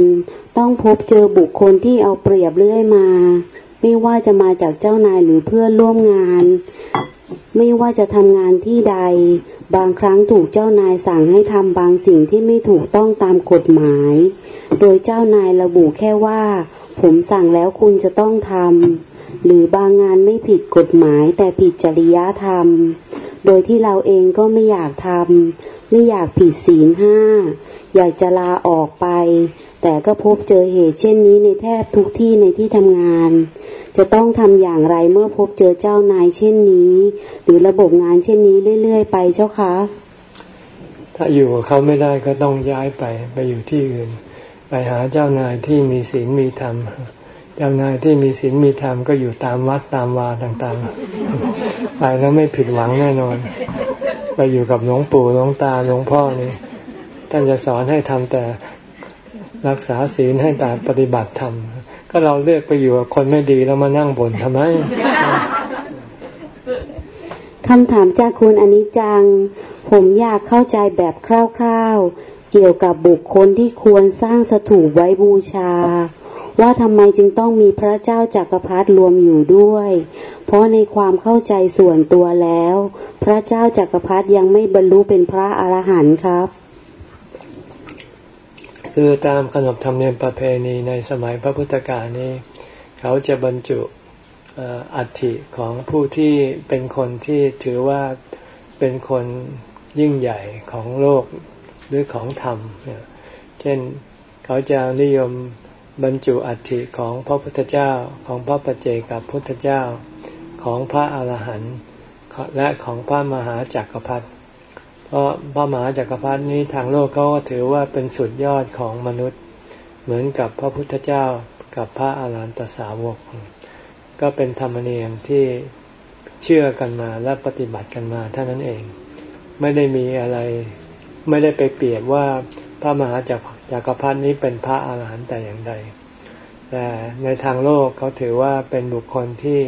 ต้องพบเจอบุคคลที่เอาเปรียบเรื่อยมา ไม่ว่าจะมาจากเจ้านายหรือเพื่อนร่วมงาน ไม่ว่าจะทำงานที่ใด บางครั้งถูกเจ้านายสั่งให้ทำบางสิ่งที่ไม่ถูกต้องตามกฎหมาย โดยเจ้านายระบุแค่ว่า ผมสั่งแล้วคุณจะต้องทำหรือบางงานไม่ผิดกฎหมายแต่ผิดจริยธรรม โดยที่เราเองก็ไม่อยากทำไม่อยากผิดศีลห้าอยากจะลาออกไป แต่ก็พบเจอเหตุเช่นนี้ในแทบทุกที่ในที่ทำงาน จะต้องทำอย่างไรเมื่อพบเจอเจ้านายเช่นนี้ หรือระบบงานเช่นนี้เรื่อย ๆ ไปเจ้าคะ ถ้าอยู่กับเขาไม่ได้ก็ต้องย้ายไปไปอยู่ที่อื่น ไปหาเจ้านายที่มีศีลมีธรรม เจ้านายที่มีศีลมีธรรมก็อยู่ตามวัดตามวาต่างๆ ไปแล้วไม่ผิดหวังแน่นอน ไปอยู่กับหลวงปู่หลวงตาหลวงพ่อนี่ท่านจะสอนให้ทำแต่รักษาศีลให้แต่ปฏิบัติธรรม ก็เราเลือกไปอยู่กับคนไม่ดีแล้วมานั่งบ่นทำไมคำถามจากคุณอนิจจัง ผมอยากเข้าใจแบบคร่าวๆ เกี่ยวกับบุคคลที่ควรสร้างสถูปไว้บูชา ว่าทำไมจึงต้องมีพระเจ้าจากักรพรรดิรวมอยู่ด้วย เพราะในความเข้าใจส่วนตัวแล้ว พระเจ้าจากักรพรรดิยังไม่บรรลุเป็นพระอรหันต์ครับ คือตามขนบธรรมเนียมประเพณีในสมัยพระพุทธกาลนี้ เขาจะบรรจุอัฐิของผู้ที่เป็นคนที่ถือว่าเป็นคนยิ่งใหญ่ของโลกหรือของธรรม เช่นเขาจะนิยมบรรจุอัฐิของพระพุทธเจ้าของพระปเจกับพุทธเจ้าของพระอาหารหันต์และของพระมหาจักรพรรดิ เพราะพระมหาจักรพรรดินี้ทางโลกเขาก็ถือว่าเป็นสุดยอดของมนุษย์เเหมือนกับพระพุทธเจ้ากับพระอาหารหันตสาวก ก็เป็นธรรมเนียมที่เชื่อกันมาและปฏิบัติกันมาเท่านั้นเอง ไม่ได้มีอะไร ไม่ได้ไปเปรียบว่าพระมหาจักรจักรพรรดินี้เป็นพระอาหารหันต์แต่อย่างใด แต่ในทางโลกเขาถือว่าเป็นบุคคลที่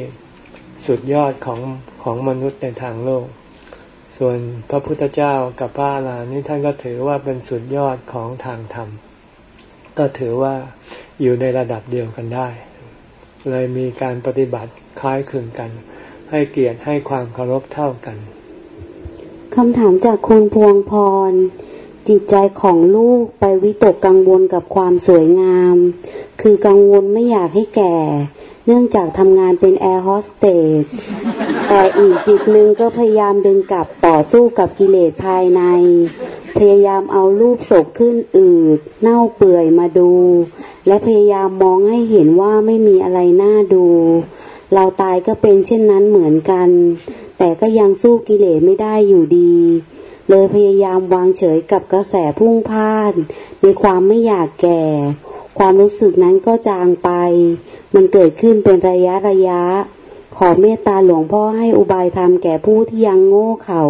สุดยอดของของมนุษย์ในทางโลก ส่วนพระพุทธเจ้ากับพระอาหารหันต์นี้ท่านก็ถือว่าเป็นสุดยอดของทางธรรม ก็ถือว่าอยู่ในระดับเดียวกันได้ เลยมีการปฏิบัติคล้ายคลึงกัน ให้เกียรติให้ความเคารพเท่ากันคำถามจากคุณพวงพร จิตใจของลูกไปวิตกกังวลกับความสวยงาม คือกังวลไม่อยากให้แก่ เนื่องจากทำงานเป็นแอร์โฮสเตสแต่อีกจิตหนึ่งก็พยายามดึงกลับต่อสู้กับกิเลสภายใน พยายามเอารูปศพขึ้นอืด เน่าเปื่อยมาดู และพยายามมองให้เห็นว่าไม่มีอะไรน่าดู เราตายก็เป็นเช่นนั้นเหมือนกัน แต่ก็ยังสู้กิเลสไม่ได้อยู่ดีเลยพยายามวางเฉยกับกระแสพุ่งพ่าน ในความไม่อยากแก่ ความรู้สึกนั้นก็จางไป มันเกิดขึ้นเป็นระยะระยะ ขอเมตตาหลวงพ่อให้อุบายธรรมแก่ผู้ที่ยังโง่เขา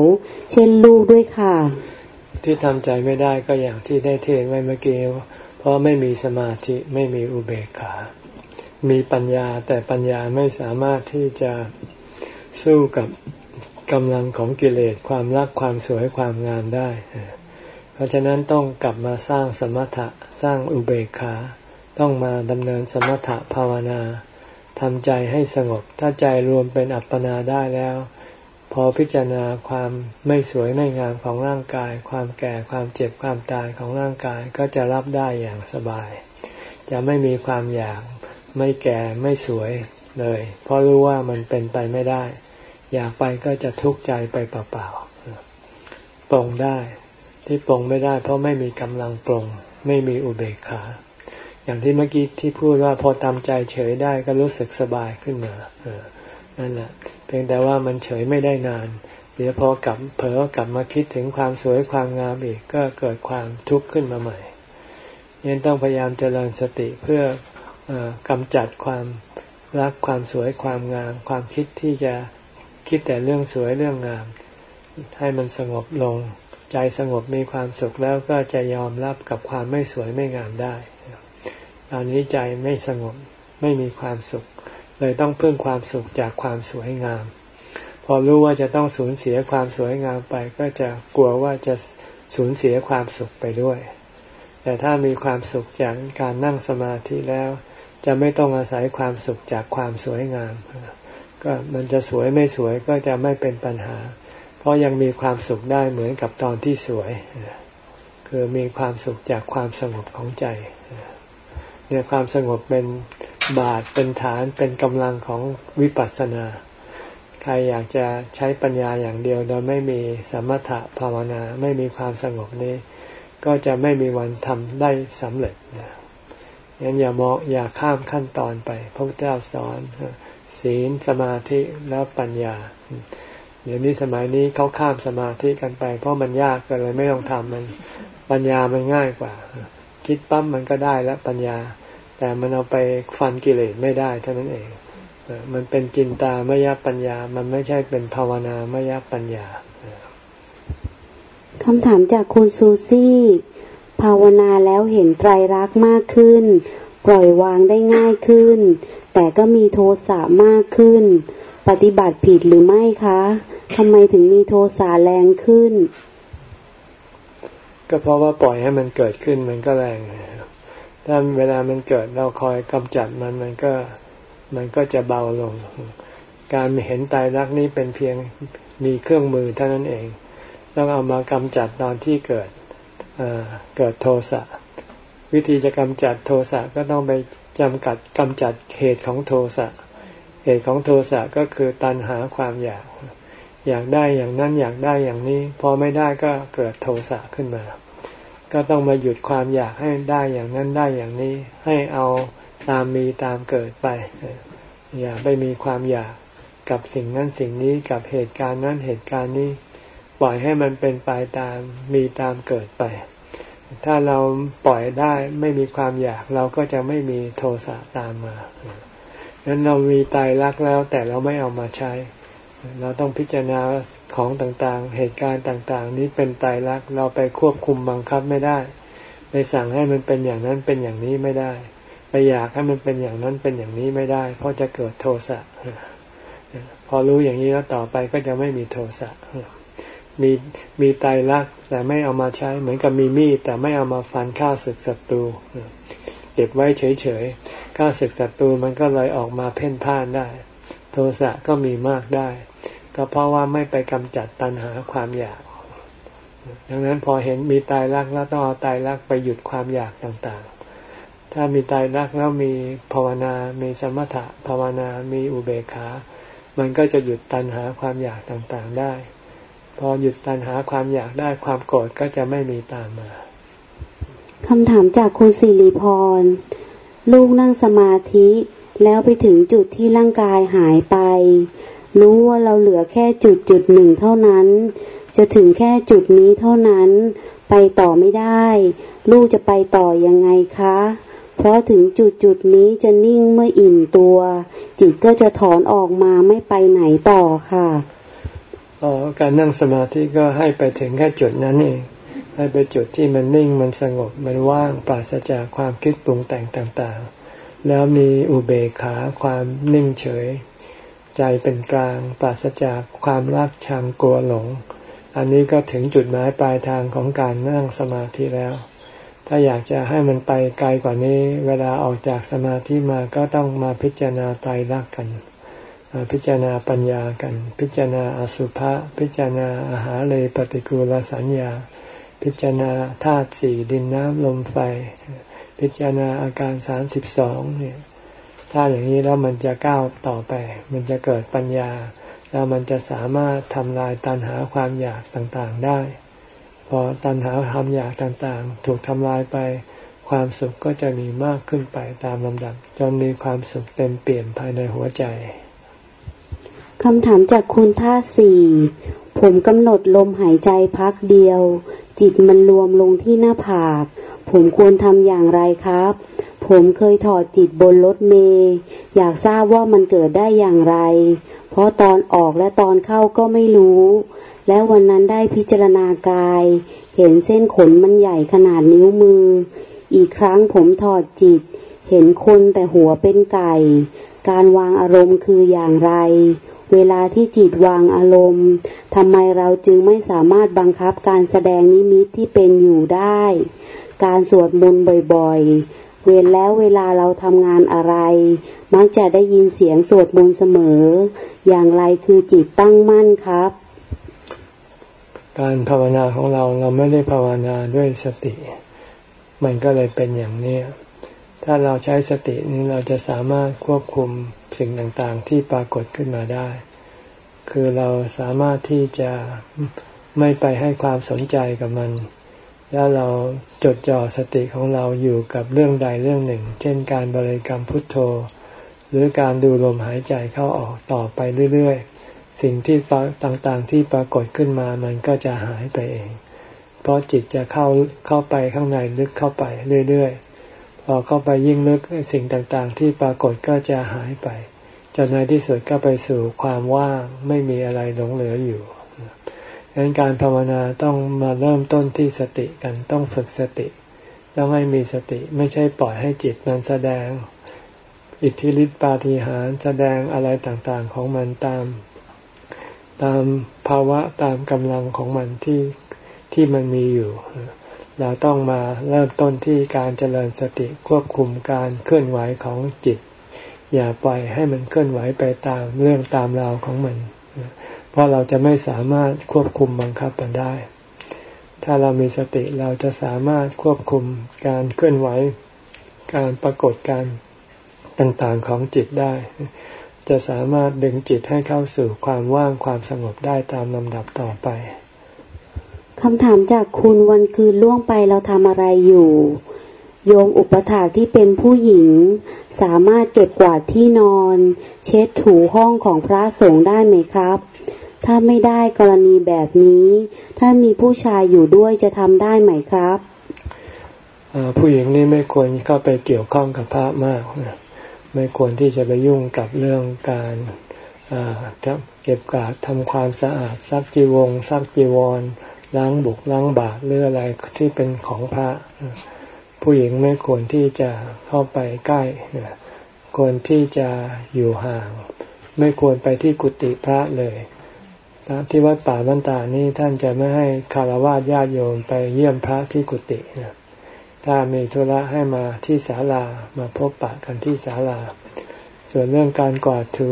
เช่นลูกด้วยค่ะ ที่ทำใจไม่ได้ก็อย่างที่ได้เทศไว้เมื่อกี้เพราะไม่มีสมาธิไม่มีอุเบกขา มีปัญญาแต่ปัญญาไม่สามารถที่จะสู้กับกำลังของกิเลสความรักความสวยความงามได้ เพราะฉะนั้นต้องกลับมาสร้างสมถะสร้างอุเบกขา ต้องมาดำเนินสมถะภาวนาทำใจให้สงบ ถ้าใจรวมเป็นอัปปนาได้แล้ว พอพิจารณาความไม่สวยไม่งามของร่างกาย ความแก่ความเจ็บความตายของร่างกายก็จะรับได้อย่างสบาย จะไม่มีความอยากไม่แก่ไม่สวยเลย เพราะรู้ว่ามันเป็นไปไม่ได้ อยากไปก็จะทุกข์ใจไปเปล่าๆปรงได้ ที่ปรงไม่ได้ เพราะไม่มีกำลังปรงไม่มีอุเบกขา อย่างที่เมื่อกี้ที่พูดว่าพอทำใจเฉยได้ก็รู้สึกสบายขึ้นมาเออนั่นแหละเพียงแต่ว่ามันเฉยไม่ได้นาน เดี๋ยวพอกลับเผลอกลับมาคิดถึงความสวยความงามอีกก็เกิดความทุกข์ขึ้นมาใหม่ยังต้องพยายามเจริญสติเพื่อกำจัดความรักความสวยความงาม ความคิดที่จะคิดแต่เรื่องสวยเรื่องงาม ให้มันสงบลง ใจสงบมีความสุขแล้วก็จะยอมรับกับความไม่สวยไม่งามได้ ตอนนี้ใจไม่สงบไม่มีความสุข เลยต้องพึ่งความสุขจากความสวยงาม พอรู้ว่าจะต้องสูญเสียความสวยงามไป ก็จะกลัวว่าจะสูญเสียความสุขไปด้วย แต่ถ้ามีความสุขจากการนั่งสมาธิแล้ว จะไม่ต้องอาศัยความสุขจากความสวยงาม ก็มันจะสวยไม่สวยก็จะไม่เป็นปัญหา เพราะยังมีความสุขได้เหมือนกับตอนที่สวย คือมีความสุขจากความสงบของใจเนี่ยความสงบเป็นบาทเป็นฐานเป็นกำลังของวิปัสสนา ใครอยากจะใช้ปัญญาอย่างเดียวโดยไม่มีสมถะภาวนาไม่มีความสงบนี้ ก็จะไม่มีวันทำได้สำเร็จงั้นอย่ามองอย่าข้ามขั้นตอนไป พระพุทธเจ้าสอนศีลสมาธิแล้วปัญญา เดี๋ยวนี้สมัยนี้เขาข้ามสมาธิกันไป เพราะมันยากก็เลยไม่ต้องทำมัน ปัญญามันง่ายกว่า คิดปั๊มมันก็ได้แล้วปัญญา แต่มันเอาไปฟันกิเลสไม่ได้เท่านั้นเองมันเป็นจินตามยปัญญา มันไม่ใช่เป็นภาวนามยปัญญาคำถามจากคุณซูซี่ ภาวนาแล้วเห็นไตรรักษ์มากขึ้น ปล่อยวางได้ง่ายขึ้น แต่ก็มีโทสะมากขึ้น ปฏิบัติผิดหรือไม่คะ ทำไมถึงมีโทสะแรงขึ้น ก็เพราะว่าปล่อยให้มันเกิดขึ้นมันก็แรงถ้าเวลามันเกิดเราคอยกำจัดมันมันก็มันก็จะเบาลง การเห็นตายรักนี้เป็นเพียงมีเครื่องมือเท่านั้นเอง ต้องเอามากำจัดตอนที่เกิดเเกิดโทสะวิธีจะกำจัดโทสะก็ต้องไปจำกัดกำจัดเหตุของโทสะเหตุของโทสะก็คือตัณหาความอยาก อยากได้อย่างนั้นอยากได้อย่างนี้ พอไม่ได้ก็เกิดโทสะขึ้นมา ก็ต้องมาหยุดความอยากให้ได้อย่างนั้นได้อย่างนี้ ให้เอาตามมีตามเกิดไป อย่าไปมีความอยากกับสิ่งนั้นสิ่งนี้กับเหตุการณ์นั้นเหตุการณ์นี้ ปล่อยให้มันเป็นไปตามมีตามเกิดไป ถ้าเราปล่อยได้ไม่มีความอยากเราก็จะไม่มีโทสะตามมาดังนั้นเรามีตายรักแล้วแต่เราไม่เอามาใช้ เราต้องพิจารณาของต่างๆ เหตุการณ์ต่างๆ นี้เป็นตายรักเราไปควบคุมบังคับไม่ได้ ไปสั่งให้มันเป็นอย่างนั้นเป็นอย่างนี้ไม่ได้ ไปอยากให้มันเป็นอย่างนั้นเป็นอย่างนี้ไม่ได้ เพราะจะเกิดโทสะพอรู้อย่างนี้แล้วต่อไปก็จะไม่มีโทสะมีมีไตรลักษณ์แต่ไม่เอามาใช้ เหมือนกับมีมีดแต่ไม่เอามาฟันข้าศึกศัตรูเก็บไว้เฉยๆข้าศึกศัตรูมันก็เลยออกมาเพ่นพ่านได้ โทสะก็มีมากได้ ก็เพราะว่าไม่ไปกำจัดตัณหาความอยาก ดังนั้นพอเห็นมีตายรักแล้วต้องเอาตายรักไปหยุดความอยากต่างๆ ถ้ามีตายรักแล้วมีภาวนา มีสมถะภาวนา มีอุเบกขา มันก็จะหยุดตัณหาความอยากต่างๆได้ พอหยุดตัณหาความอยากได้ความโกรธก็จะไม่มีตามมาคำถามจากคุณสิริพร ลูกนั่งสมาธิ แล้วไปถึงจุดที่ร่างกายหายไป รู้ว่าเราเหลือแค่จุดจุดหนึ่งเท่านั้น จะถึงแค่จุดนี้เท่านั้น ไปต่อไม่ได้ ลูกจะไปต่อยังไงคะ เพราะถึงจุดจุดนี้จะนิ่งเมื่ออิ่มตัว จิตก็จะถอนออกมาไม่ไปไหนต่อค่ะอ๋อการนั่งสมาธิก็ให้ไปถึงแค่จุดนั้นเองให้ไปจุดที่มันนิ่งมันสงบมันว่างปราศจากความคิดปรุงแต่งต่างๆ แล้วมีอุเบกขาความนิ่งเฉย ใจเป็นกลาง ปราศจากความรักชังกลัวหลง อันนี้ก็ถึงจุดหมายปลายทางของการนั่งสมาธิแล้ว ถ้าอยากจะให้มันไปไกลกว่านี้ เวลาออกจากสมาธิมาก็ต้องมาพิจารณาไตรลักษณ์กันพิจารณาปัญญากัน พิจารณาอสุภะพิจารณาอาหารเลยปฏิกูลสัญญา พิจารณาธาตุสี่ดินน้ำลมไฟ พิจารณาอาการสามสิบสองเนี่ย ถ้าอย่างนี้แล้วมันจะก้าวต่อไป มันจะเกิดปัญญา แล้วมันจะสามารถทำลายตันหาความอยากต่างๆได้ พอตันหาความอยากต่างๆ ถูกทำลายไป ความสุขก็จะมีมากขึ้นไปตามลำดับ จนมีความสุขเต็มเปลี่ยนภายในหัวใจคำถามจากคุณท่าสี่ผมกำหนดลมหายใจพักเดียว จิตมันรวมลงที่หน้าผาก ผมควรทำอย่างไรครับ ผมเคยถอดจิตบนรถเมย์อยากทราบว่ามันเกิดได้อย่างไร เพราะตอนออกและตอนเข้าก็ไม่รู้ แล้ววันนั้นได้พิจารณากาย เห็นเส้นขนมันใหญ่ขนาดนิ้วมือ อีกครั้งผมถอดจิต เห็นคนแต่หัวเป็นไก่ การวางอารมณ์คืออย่างไร เวลาที่จิตวางอารมณ์ทำไมเราจึงไม่สามารถบังคับการแสดงนิมิตที่เป็นอยู่ได้ การสวดมนต์บ่อยๆ เวลแล้วเวลาเราทำงานอะไร มักจะได้ยินเสียงสวดมนต์เสมอ อย่างไรคือจิตตั้งมั่นครับ การภาวนาของเราเราไม่ได้ภาวนาด้วยสติ มันก็เลยเป็นอย่างนี้ถ้าเราใช้สตินี้เราจะสามารถควบคุมสิ่งต่างๆที่ปรากฏขึ้นมาได้ คือเราสามารถที่จะไม่ไปให้ความสนใจกับมัน แล้วเราจดจ่อสติของเราอยู่กับเรื่องใดเรื่องหนึ่ง เช่นการบริกรรมพุทโธ หรือการดูลมหายใจเข้าออกต่อไปเรื่อยๆ สิ่งที่ต่างๆที่ปรากฏขึ้นมามันก็จะหายไปเอง เพราะจิตจะเข้าเข้าไปข้างในลึกเข้าไปเรื่อยๆ พอเข้าไปยิ่งลึกสิ่งต่างๆ ที่ปรากฏก็จะหายไปจนในที่สุดก็ไปสู่ความว่างไม่มีอะไรหลงเหลืออยู่ ดังนั้นการภาวนาต้องมาเริ่มต้นที่สติกันต้องฝึกสติ ต้องให้มีสติไม่ใช่ปล่อยให้จิตมันแสดง อิทธิฤทธิปาฏิหาริย์แสดงอะไรต่างๆของมันตาม ตามภาวะตามกำลังของมันที่ที่มันมีอยู่ เราต้องมาเริ่มต้นที่การเจริญสติควบคุมการเคลื่อนไหวของจิต อย่าปล่อยให้มันเคลื่อนไหวไปตามเรื่องตามราวของมัน ราะเราจะไม่สามารถควบคุมบังคับมันได้ ถ้าเรามีสติเราจะสามารถควบคุมการเคลื่อนไหว การปรากฏการต่างๆของจิตได้ จะสามารถดึงจิตให้เข้าสู่ความว่างความสงบได้ตามลำดับต่อไปคำถามจากคุณวันคืนล่วงไปเราทำอะไรอยู่ โยมอุปถาที่เป็นผู้หญิง สามารถเก็บกวาดที่นอน เช็ดถูห้องของพระสงฆ์ได้ไหมครับ ถ้าไม่ได้กรณีแบบนี้ ถ้ามีผู้ชายอยู่ด้วยจะทำได้ไหมครับผู้หญิงนี่ไม่ควรเข้าไปเกี่ยวข้องกับพระมากไม่ควรที่จะไปยุ่งกับเรื่องการเก็บกวาดทำความสะอาดซักจีวงซักจีวรล้างบุกล้างบาตรหรืออะไรที่เป็นของพระ ผู้หญิงไม่ควรที่จะเข้าไปใกล้ควรที่จะอยู่ห่าง ไม่ควรไปที่กุฏิพระเลย ที่วัดป่าบ้านตานี่ท่านจะไม่ให้คารวะญาติโยมไปเยี่ยมพระที่กุฏิถ้ามีธุระให้มาที่ศาลามาพบปะกันที่ศาลา ส่วนเรื่องการกวาดถู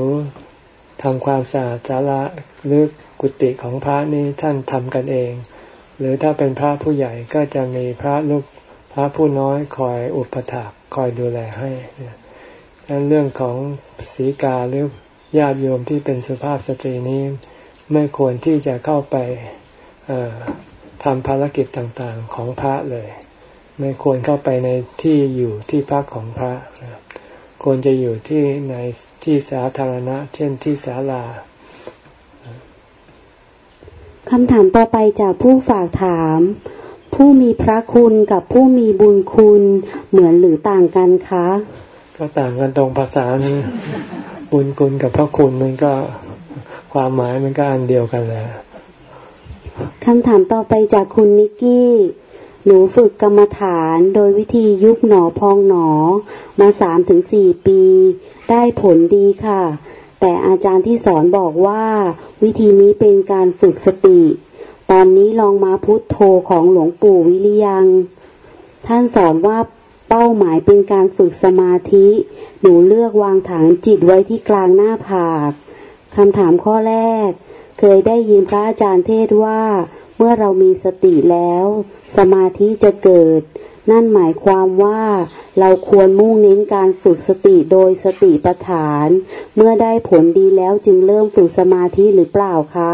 ทำความสะอาดศาลาหรือกุฏิของพระนี่ท่านทำกันเอง หรือถ้าเป็นพระผู้ใหญ่ก็จะมีพระลูกพระผู้น้อยคอยอุปถัมภ์คอยดูแลให้ดังนั้นเรื่องของศีกาหรือญาติโยมที่เป็นสุภาพสตรีนี้ ไม่ควรที่จะเข้าไปทำภารกิจต่างๆของพระเลย ไม่ควรเข้าไปในที่อยู่ที่พักของพระควรจะอยู่ที่ในที่สาธารณะ เช่นที่ศาลาคำถามต่อไปจากผู้ฝากถาม ผู้มีพระคุณกับผู้มีบุญคุณเหมือนหรือต่างกันคะ ก็ต่างกันตรงภาษาบุญคุณกับพระคุณมันก็ ความหมายมันก็อันเดียวกันแหละคำถามต่อไปจากคุณนิกกี้ หนูฝึกกรรมฐานโดยวิธียุบหนอพองหนอ มาสามถึงสี่ปี ได้ผลดีค่ะ แต่อาจารย์ที่สอนบอกว่าวิธีนี้เป็นการฝึกสติ ตอนนี้ลองมาพุทโธของหลวงปู่วิริยัง ท่านสอนว่าเป้าหมายเป็นการฝึกสมาธิ หนูเลือกวางฐานจิตไว้ที่กลางหน้าผาก คำถามข้อแรก เคยได้ยินพระอาจารย์เทศว่า เมื่อเรามีสติแล้ว สมาธิจะเกิด นั่นหมายความว่าเราควรมุ่งเน้นการฝึกสติโดยสติปัฏฐาน เมื่อได้ผลดีแล้วจึงเริ่มฝึกสมาธิหรือเปล่าคะ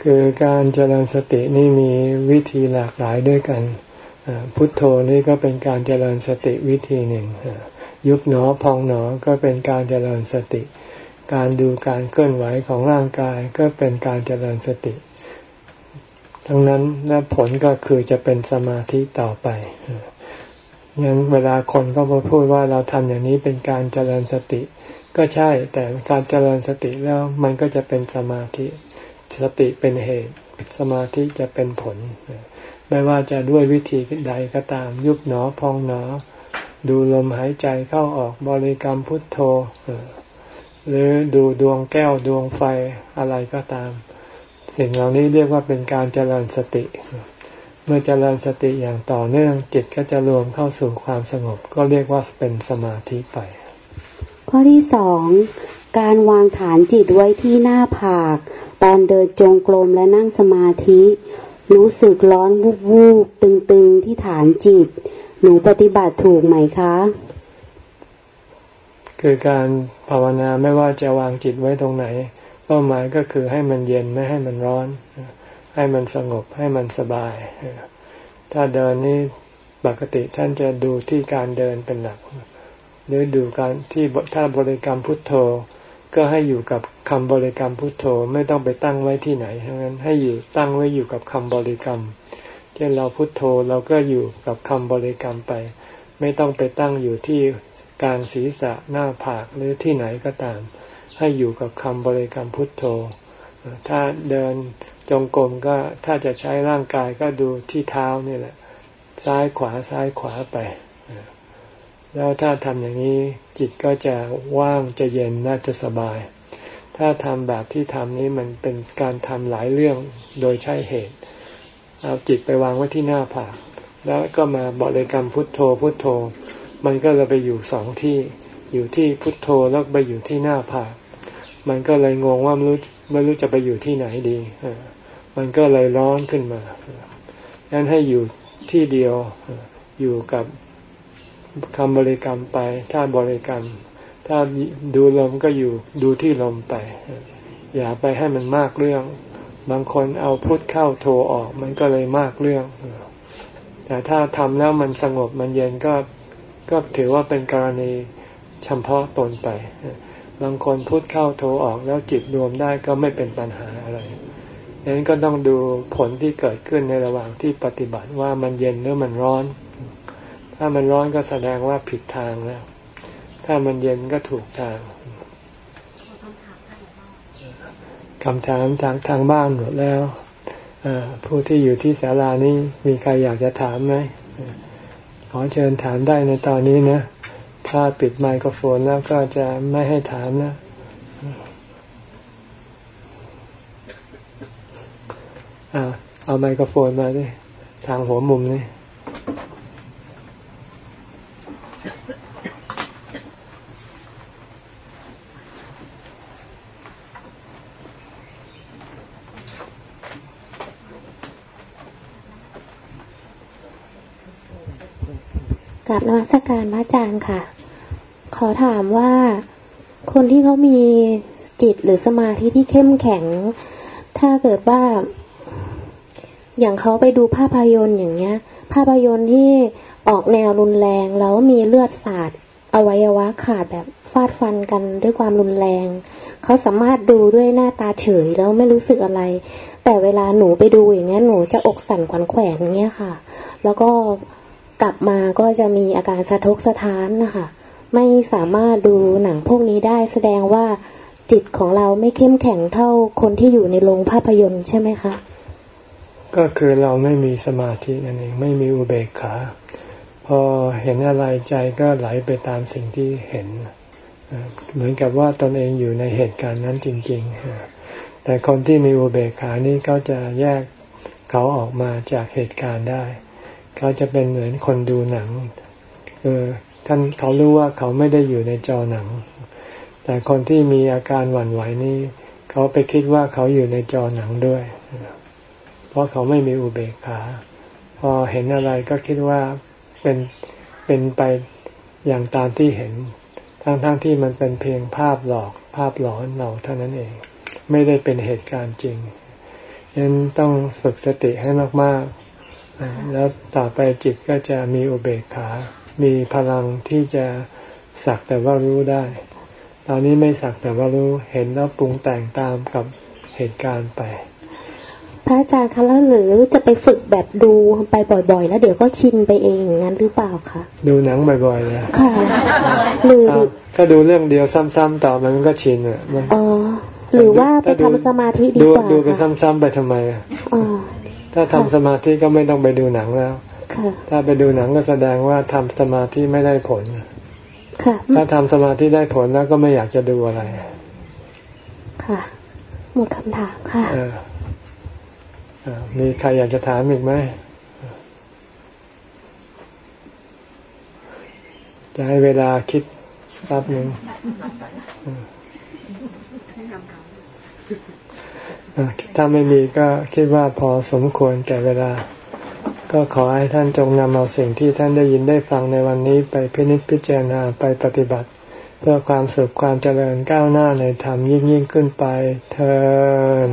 คือการเจริญสตินี่มีวิธีหลากหลายด้วยกัน พุทโธนี่ก็เป็นการเจริญสติวิธีหนึ่ง ยุบหนอพองหนอก็เป็นการเจริญสติ การดูการเคลื่อนไหวของร่างกายก็เป็นการเจริญสติ ทั้งนั้นและผลก็คือจะเป็นสมาธิต่อไปงั้นเวลาคนก็มาพูดว่าเราทำอย่างนี้เป็นการเจริญสติ ก็ใช่ แต่การเจริญสติแล้วมันก็จะเป็นสมาธิ สติเป็นเหตุ สมาธิจะเป็นผล ไม่ว่าจะด้วยวิธีใดก็ตาม ยุบหนอพองหนอ ดูลมหายใจเข้าออกบริกรรมพุทโธ หรือดูดวงแก้วดวงไฟอะไรก็ตาม สิ่งเหล่านี้เรียกว่าเป็นการเจริญสติ เมื่อเจริญสติอย่างต่อเนื่องจิตก็จะรวมเข้าสู่ความสงบ ก็เรียกว่าเป็นสมาธิไป ข้อที่สองการวางฐานจิตไว้ที่หน้าผาก ตอนเดินจงกรมและนั่งสมาธิ รู้สึกร้อนวูบวูบตึงๆที่ฐานจิต หนูปฏิบัติถูกไหมคะ คือการภาวนาไม่ว่าจะวางจิตไว้ตรงไหน เป้าหมายก็คือให้มันเย็นไม่ให้มันร้อน ให้มันสงบให้มันสบาย ถ้าเดินนี่ปกติท่านจะดูที่การเดินเป็นหลัก หรือดูการที่ถ้าบริกรรมพุทโธ ก็ให้อยู่กับคำบริกรรมพุทโธไม่ต้องไปตั้งไว้ที่ไหนทั้งนั้นให้อยู่ตั้งไว้อยู่กับคำบริกรรมเช่นเราพุทโธเราก็อยู่กับคำบริกรรมไป ไม่ต้องไปตั้งอยู่ที่ กลางศีรษะหน้าผากหรือที่ไหนก็ตาม ให้อยู่กับคำบริกรรมพุทโธ ถ้าเดินจงกรมก็ถ้าจะใช้ร่างกายก็ดูที่เท้านี่แหละ ซ้ายขวาซ้ายขวาไป แล้วถ้าทำอย่างนี้จิตก็จะว่างจะเย็นน่าจะสบาย ถ้าทำแบบที่ทำนี้มันเป็นการทำหลายเรื่องโดยใช้เหตุ เอาจิตไปวางไว้ที่หน้าผากแล้วก็มาบริกรรมพุทโธพุทโธ มันก็เลยไปอยู่สองที่ อยู่ที่พุทโธแล้วไปอยู่ที่หน้าผากมันก็เลยงงว่าไม่รู้ไม่รู้จะไปอยู่ที่ไหนดีมันก็เลยร้อนขึ้นมาดังนั้นให้อยู่ที่เดียวอยู่กับคำบริกรรมไปถ้าบริกรรม ถ้าดูลมก็อยู่ดูที่ลมไป อย่าไปให้มันมากเรื่อง บางคนเอาพุทเข้าโทออก มันก็เลยมากเรื่อง แต่ถ้าทำแล้วมันสงบมันเย็นก็ ก็ถือว่าเป็นกรณีเฉพาะตนไปบางคนพูดเข้าโทรออกแล้วจิตรวมได้ก็ไม่เป็นปัญหาอะไรดังนั้นก็ต้องดูผลที่เกิดขึ้นในระหว่างที่ปฏิบัติว่ามันเย็นหรือมันร้อน ถ้ามันร้อนก็แสดงว่าผิดทางแล้ว ถ้ามันเย็นก็ถูกทางคำถามทางทางบ้านหมดแล้วผู้ที่อยู่ที่ศาลานี้มีใครอยากจะถามไหม ขอเชิญถามได้ในตอนนี้นะ ถ้าปิดไมโครโฟนแล้วก็จะไม่ให้ถามนะอาเอาไมโครโฟนมาดิ ทางหัวมุมนี่ นวัตการพระอาจารย์ค่ะ ขอถามว่าคนที่เขามีจิตหรือสมาธิที่เข้มแข็ง ถ้าเกิดว่า อย่างเขาไปดูภาพยนตร์อย่างเงี้ย ภาพยนตร์ที่ออกแนวรุนแรงแล้วมีเลือดสาดอวัยวะขาดแบบฟาดฟันกันด้วยความรุนแรง เขาสามารถดูด้วยหน้าตาเฉยแล้วไม่รู้สึกอะไร แต่เวลาหนูไปดูอย่างเงี้ยหนูจะอกสั่นขวัญแขวนอย่างเงี้ยค่ะ แล้วก็ กลับมาก็จะมีอาการสะทกสะท้านนะคะ ไม่สามารถดูหนังพวกนี้ได้แสดงว่าจิตของเราไม่เข้มแข็งเท่าคนที่อยู่ในโรงภาพยนตร์ใช่ไหมคะ ก็คือเราไม่มีสมาธินั่นเองไม่มีอุเบกขา พอเห็นอะไรใจก็ไหลไปตามสิ่งที่เห็น เหมือนกับว่าตนเองอยู่ในเหตุการณ์นั้นจริง ๆ แต่คนที่มีอุเบกขานี้ก็จะแยกเขาออกมาจากเหตุการณ์ได้ เขาจะเป็นเหมือนคนดูหนังเออท่านเขารู้ว่าเขาไม่ได้อยู่ในจอหนัง แต่คนที่มีอาการหวั่นไหวนี่ เขาไปคิดว่าเขาอยู่ในจอหนังด้วย เพราะเขาไม่มีอุเบกขา พอเห็นอะไรก็คิดว่าเป็นเป็นไปอย่างตามที่เห็น ทั้งๆทที่มันเป็นเพียงภาพหลอกภาพหลอนเราเท่านั้นเอง ไม่ได้เป็นเหตุการณ์จริงยังต้องฝึกสติให้มาก แล้วต่อไปจิตก็จะมีอุเบกขา มีพลังที่จะสักแต่ว่ารู้ได้ ตอนนี้ไม่สักแต่ว่ารู้เห็นแล้วปรุงแต่งตามกับเหตุการณ์ไป พระอาจารย์คะแล้วหรือจะไปฝึกแบบดูไปบ่อยๆ แล้วเดี๋ยวก็ชินไปเองงั้นหรือเปล่าคะดูหนังบ่อยๆเลยค่ะหรือก็ดูเรื่องเดียวซ้ำๆต่อมันก็ชินอะอ๋อหรือว่าไปทำสมาธิดีกว่าดูไปซ้ำๆไปทำไมอ๋อ ถ้าทำสมาธิก็ไม่ต้องไปดูหนังแล้วถ้าไปดูหนังก็แสดงว่าทำสมาธิไม่ได้ผลถ้าทำสมาธิได้ผลแล้วก็ไม่อยากจะดูอะไร ค่ะหมดคำถามค่ะมีใครอยากจะถามอีกไหมจะให้เวลาคิดแป๊บหนึ่ง ถ้าไม่มีก็คิดว่าพอสมควรแก่เวลา ก็ขอให้ท่านจงนำเอาสิ่งที่ท่านได้ยินได้ฟังในวันนี้ไปพินิจพิจารณาไปปฏิบัติ เพื่อความสุขความเจริญก้าวหน้าในธรรมยิ่งยิ่งขึ้นไปเทอ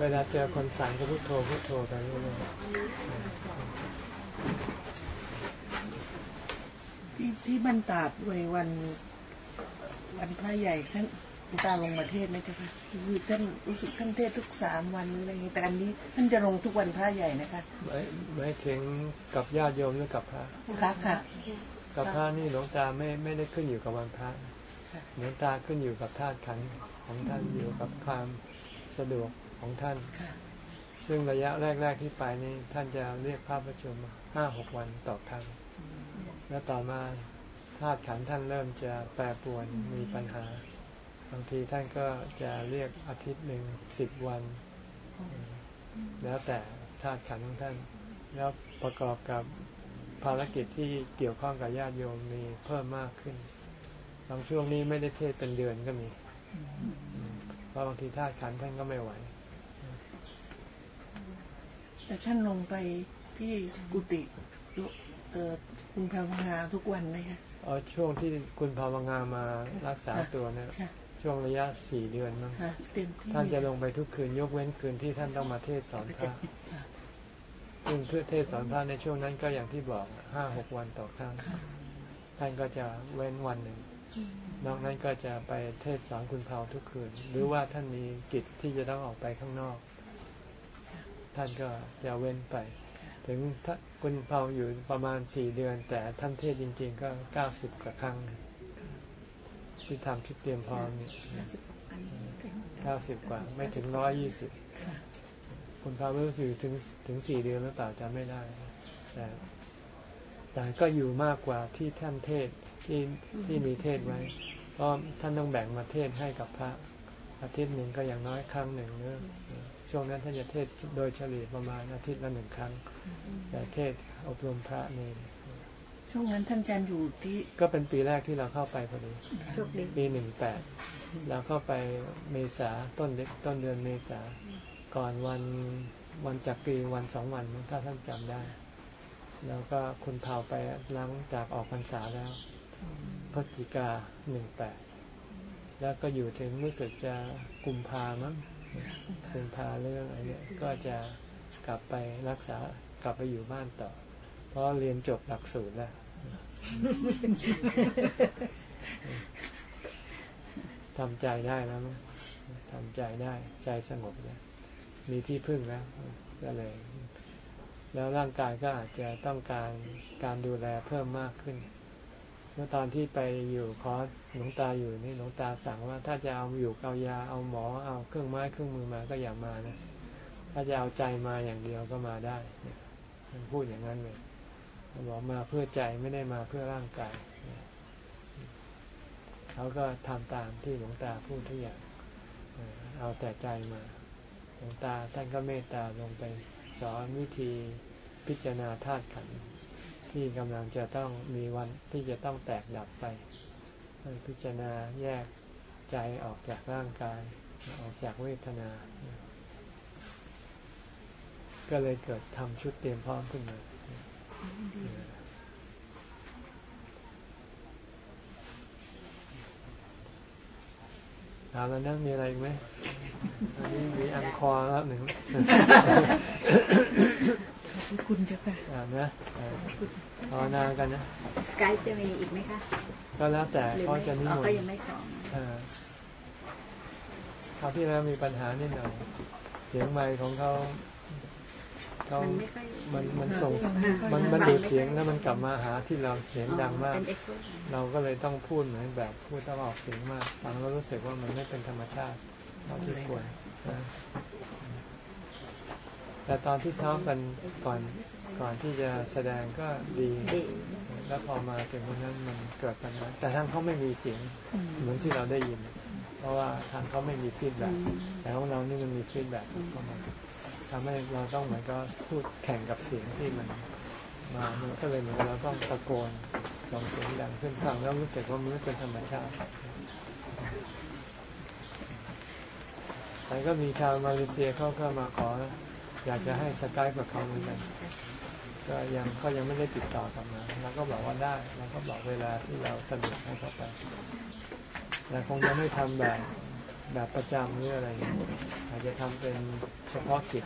เวลาเจอคนสั่งก็พุทโธพุทโธไปเรื่อย ที่ที่บรรดาดไว้วัน วันพระใหญ่ท่านตาลงมาเทศไหมจ๊ะคะคือท่านรู้สึกท่านเทศทุกสามวันอะไรอย่างนี้แต่อันนี้ท่านจะลงทุกวันพระใหญ่นะคะไม่ไม่ถึงกับญาติโยมหรือกับพระพระค่ะ กับพระนี่หลวงตาไม่ไม่ได้ขึ้นอยู่กับวันพระหลวงตาขึ้นอยู่กับธาตุขันของท่านอยู่กับความสะดวกของท่านซึ่งระยะแรก ๆที่ไปนี่ท่านจะเรียกภาพประชุมห้าหกวันต่อครั้ง แล้วต่อมาธาตุขันท่านเริ่มจะแปรปรวนมีปัญหา บางทีท่านก็จะเรียกอาทิตย์หนึ่งสิบวัน แล้วแต่ธาตุขันของท่าน แล้วประกอบกับภารกิจที่เกี่ยวข้องกับญาติโยมมีเพิ่มมากขึ้น บางช่วงนี้ไม่ได้เทศเป็นเดือนก็มี เพราะบางทีธาตุขันท่านก็ไม่ไหว แต่ท่านลงไปที่กุฏิเออ คุณภาวนาทุกวันไหมคะอ๋อช่วงที่คุณภาวนามารักษาตัวเนี่ยช่วงระยะสี่เดือนมั้งท่านจะลงไปทุกคืนยกเว้นคืนที่ท่านต้องมาเทศสอนพระซึ่งเพื่อเทศสอนพระในช่วงนั้นก็อย่างที่บอกห้าหกวันต่อครั้ง ท่านก็จะเว้นวันหนึ่งนอกนั้นก็จะไปเทศสอนคุณเผาทุกคืน หรือว่าท่านมีกิจที่จะต้องออกไปข้างนอก ท่านก็จะเว้นไป ถึงถ้า คุณเผาอยู่ประมาณสี่เดือน แต่ท่านเทศจริง ๆ ก็เก้าสิบกว่าครั้ง ที่ทำชุดเตรียมพร้อมเนี่ยเก้าสิบกว่า ไม่ถึงร้อยยี่สิบคุณพารู้สึกถึงถึงสี่เดือนหรือเปล่าจำไม่ได้แต่แต่ก็อยู่มากกว่าที่ท่านเทศที่ที่มีเทศไว้ เพราะท่านต้องแบ่งมาเทศให้กับพระอาทิตย์หนึ่งก็อย่างน้อยครั้งหนึ่งเนื้อช่วงนั้นท่านจะเทศโดยเฉลี่ยประมาณอาทิตย์ละหนึ่งครั้ง แต่เทศอบรมพระนี่ช่วงนั้นท่านอาจารย์อยู่ที่ ก็เป็นปีแรกที่เราเข้าไปพอดีโชคดีปีหนึ่งแปดเราเข้าไปเมษาต้นเด็กต้นเดือนเมษาก่อนวันวันจักรีวันสองวันมั้งถ้าท่านจำได้ แล้วก็คุณเผาไปหลังจากออกพรรษาแล้วพฤศจิกาหนึ่งแปดแล้วก็อยู่ถึงรู้สึกจะกุมภามั้งกุมภาเรื่องอะไรเนี่ยก็จะกลับไปรักษา กลับไปอยู่บ้านต่อ เพราะเรียนจบหลักสูตรแล้วทำใจได้แล้วมั้งทำใจได้ ใจสงบแล้วมีที่พึ่งแล้วก็เลย แล้วร่างกายก็อาจจะต้องการการดูแลเพิ่มมากขึ้นเมื่อตอนที่ไปอยู่คอร์สหลวงตาอยู่นี่หลวงตาสั่งว่าถ้าจะเอาอยู่เอายาเอาหมอเอาเครื่องไม้เครื่องมือมาก็อย่ามานะถ้าจะเอาใจมาอย่างเดียวก็มาได้ ท่านพูดอย่างนั้นเลยบอกมาเพื่อใจไม่ได้มาเพื่อร่างกายเขาก็ทำตามที่หลวงตาพูดทุกอย่างเอาแต่ใจมาหลวงตาท่านก็เมตตาลงไปสอนวิธีพิจารณาธาตุขันธ์ที่กำลังจะต้องมีวันที่จะต้องแตกดับไปพิจารณาแยกใจออกจากร่างกายออกจากเวทนา ก็เลยเกิดทำชุดเตรียมพร้อมขึ้นมาถามแล้วนั่งมีอะไรอีกไหมอันนี้มีอังคอร์แล้วหนึ่งขอบคุณเจ้าค่ะอ่านะเอ่อภาวนากันนะสกายจะมีอีกไหมคะ ก็แล้วแต่หรือเขาไม่จะนิอ๋อมนก็ต์ยังไม่สองเออคราวที่แล้วมีปัญหานิดหน่อยเสียงไมค์ของเขา เขามันไม่ค่อยมันมันส่งค่ะมันมันดูดเสียงแล้วมันกลับมาหาที่เราเสียงดังมากเป็นเอ็กโคเราก็เลยต้องพูดเหมือนแบบพูดต้องออกเสียงมากฟังแล้วรู้สึกว่ามันไม่เป็นธรรมชาติเท่าที่ควรนะแต่ตอนที่ซ้อมกันก่อนก่อนที่จะแสดงก็ดีดี แล้วพอมาถึงวันนั้นมันเกิดปัญหาแต่ทางเขาไม่มีเสียงเหมือนที่เราได้ยิน เพราะว่าทางเขาไม่มี feedback แต่ของเรานี่มันมี feedback เข้ามา ทำให้เราต้องเหมือนก็พูดแข่งกับเสียงที่มันมามันก็เลยเหมือนเราต้องตะโกนลองเสียงดังขึ้นฟังแล้วรู้สึกว่ามันเป็นธรรมชาติแต่ก็มีชาวมาเลเซียเขาก็มาขอ อยากจะให้สกายกับเขาเหมือนกันก็ยังเขายังไม่ได้ติดต่อกลับมาเราก็บอกว่าได้เราก็บอกเวลาที่เราสะดวกให้เขาไปแต่คงยังไม่ทำแบบ แบบประจำหรืออะไรอาจจะทำเป็นเฉพาะกิจ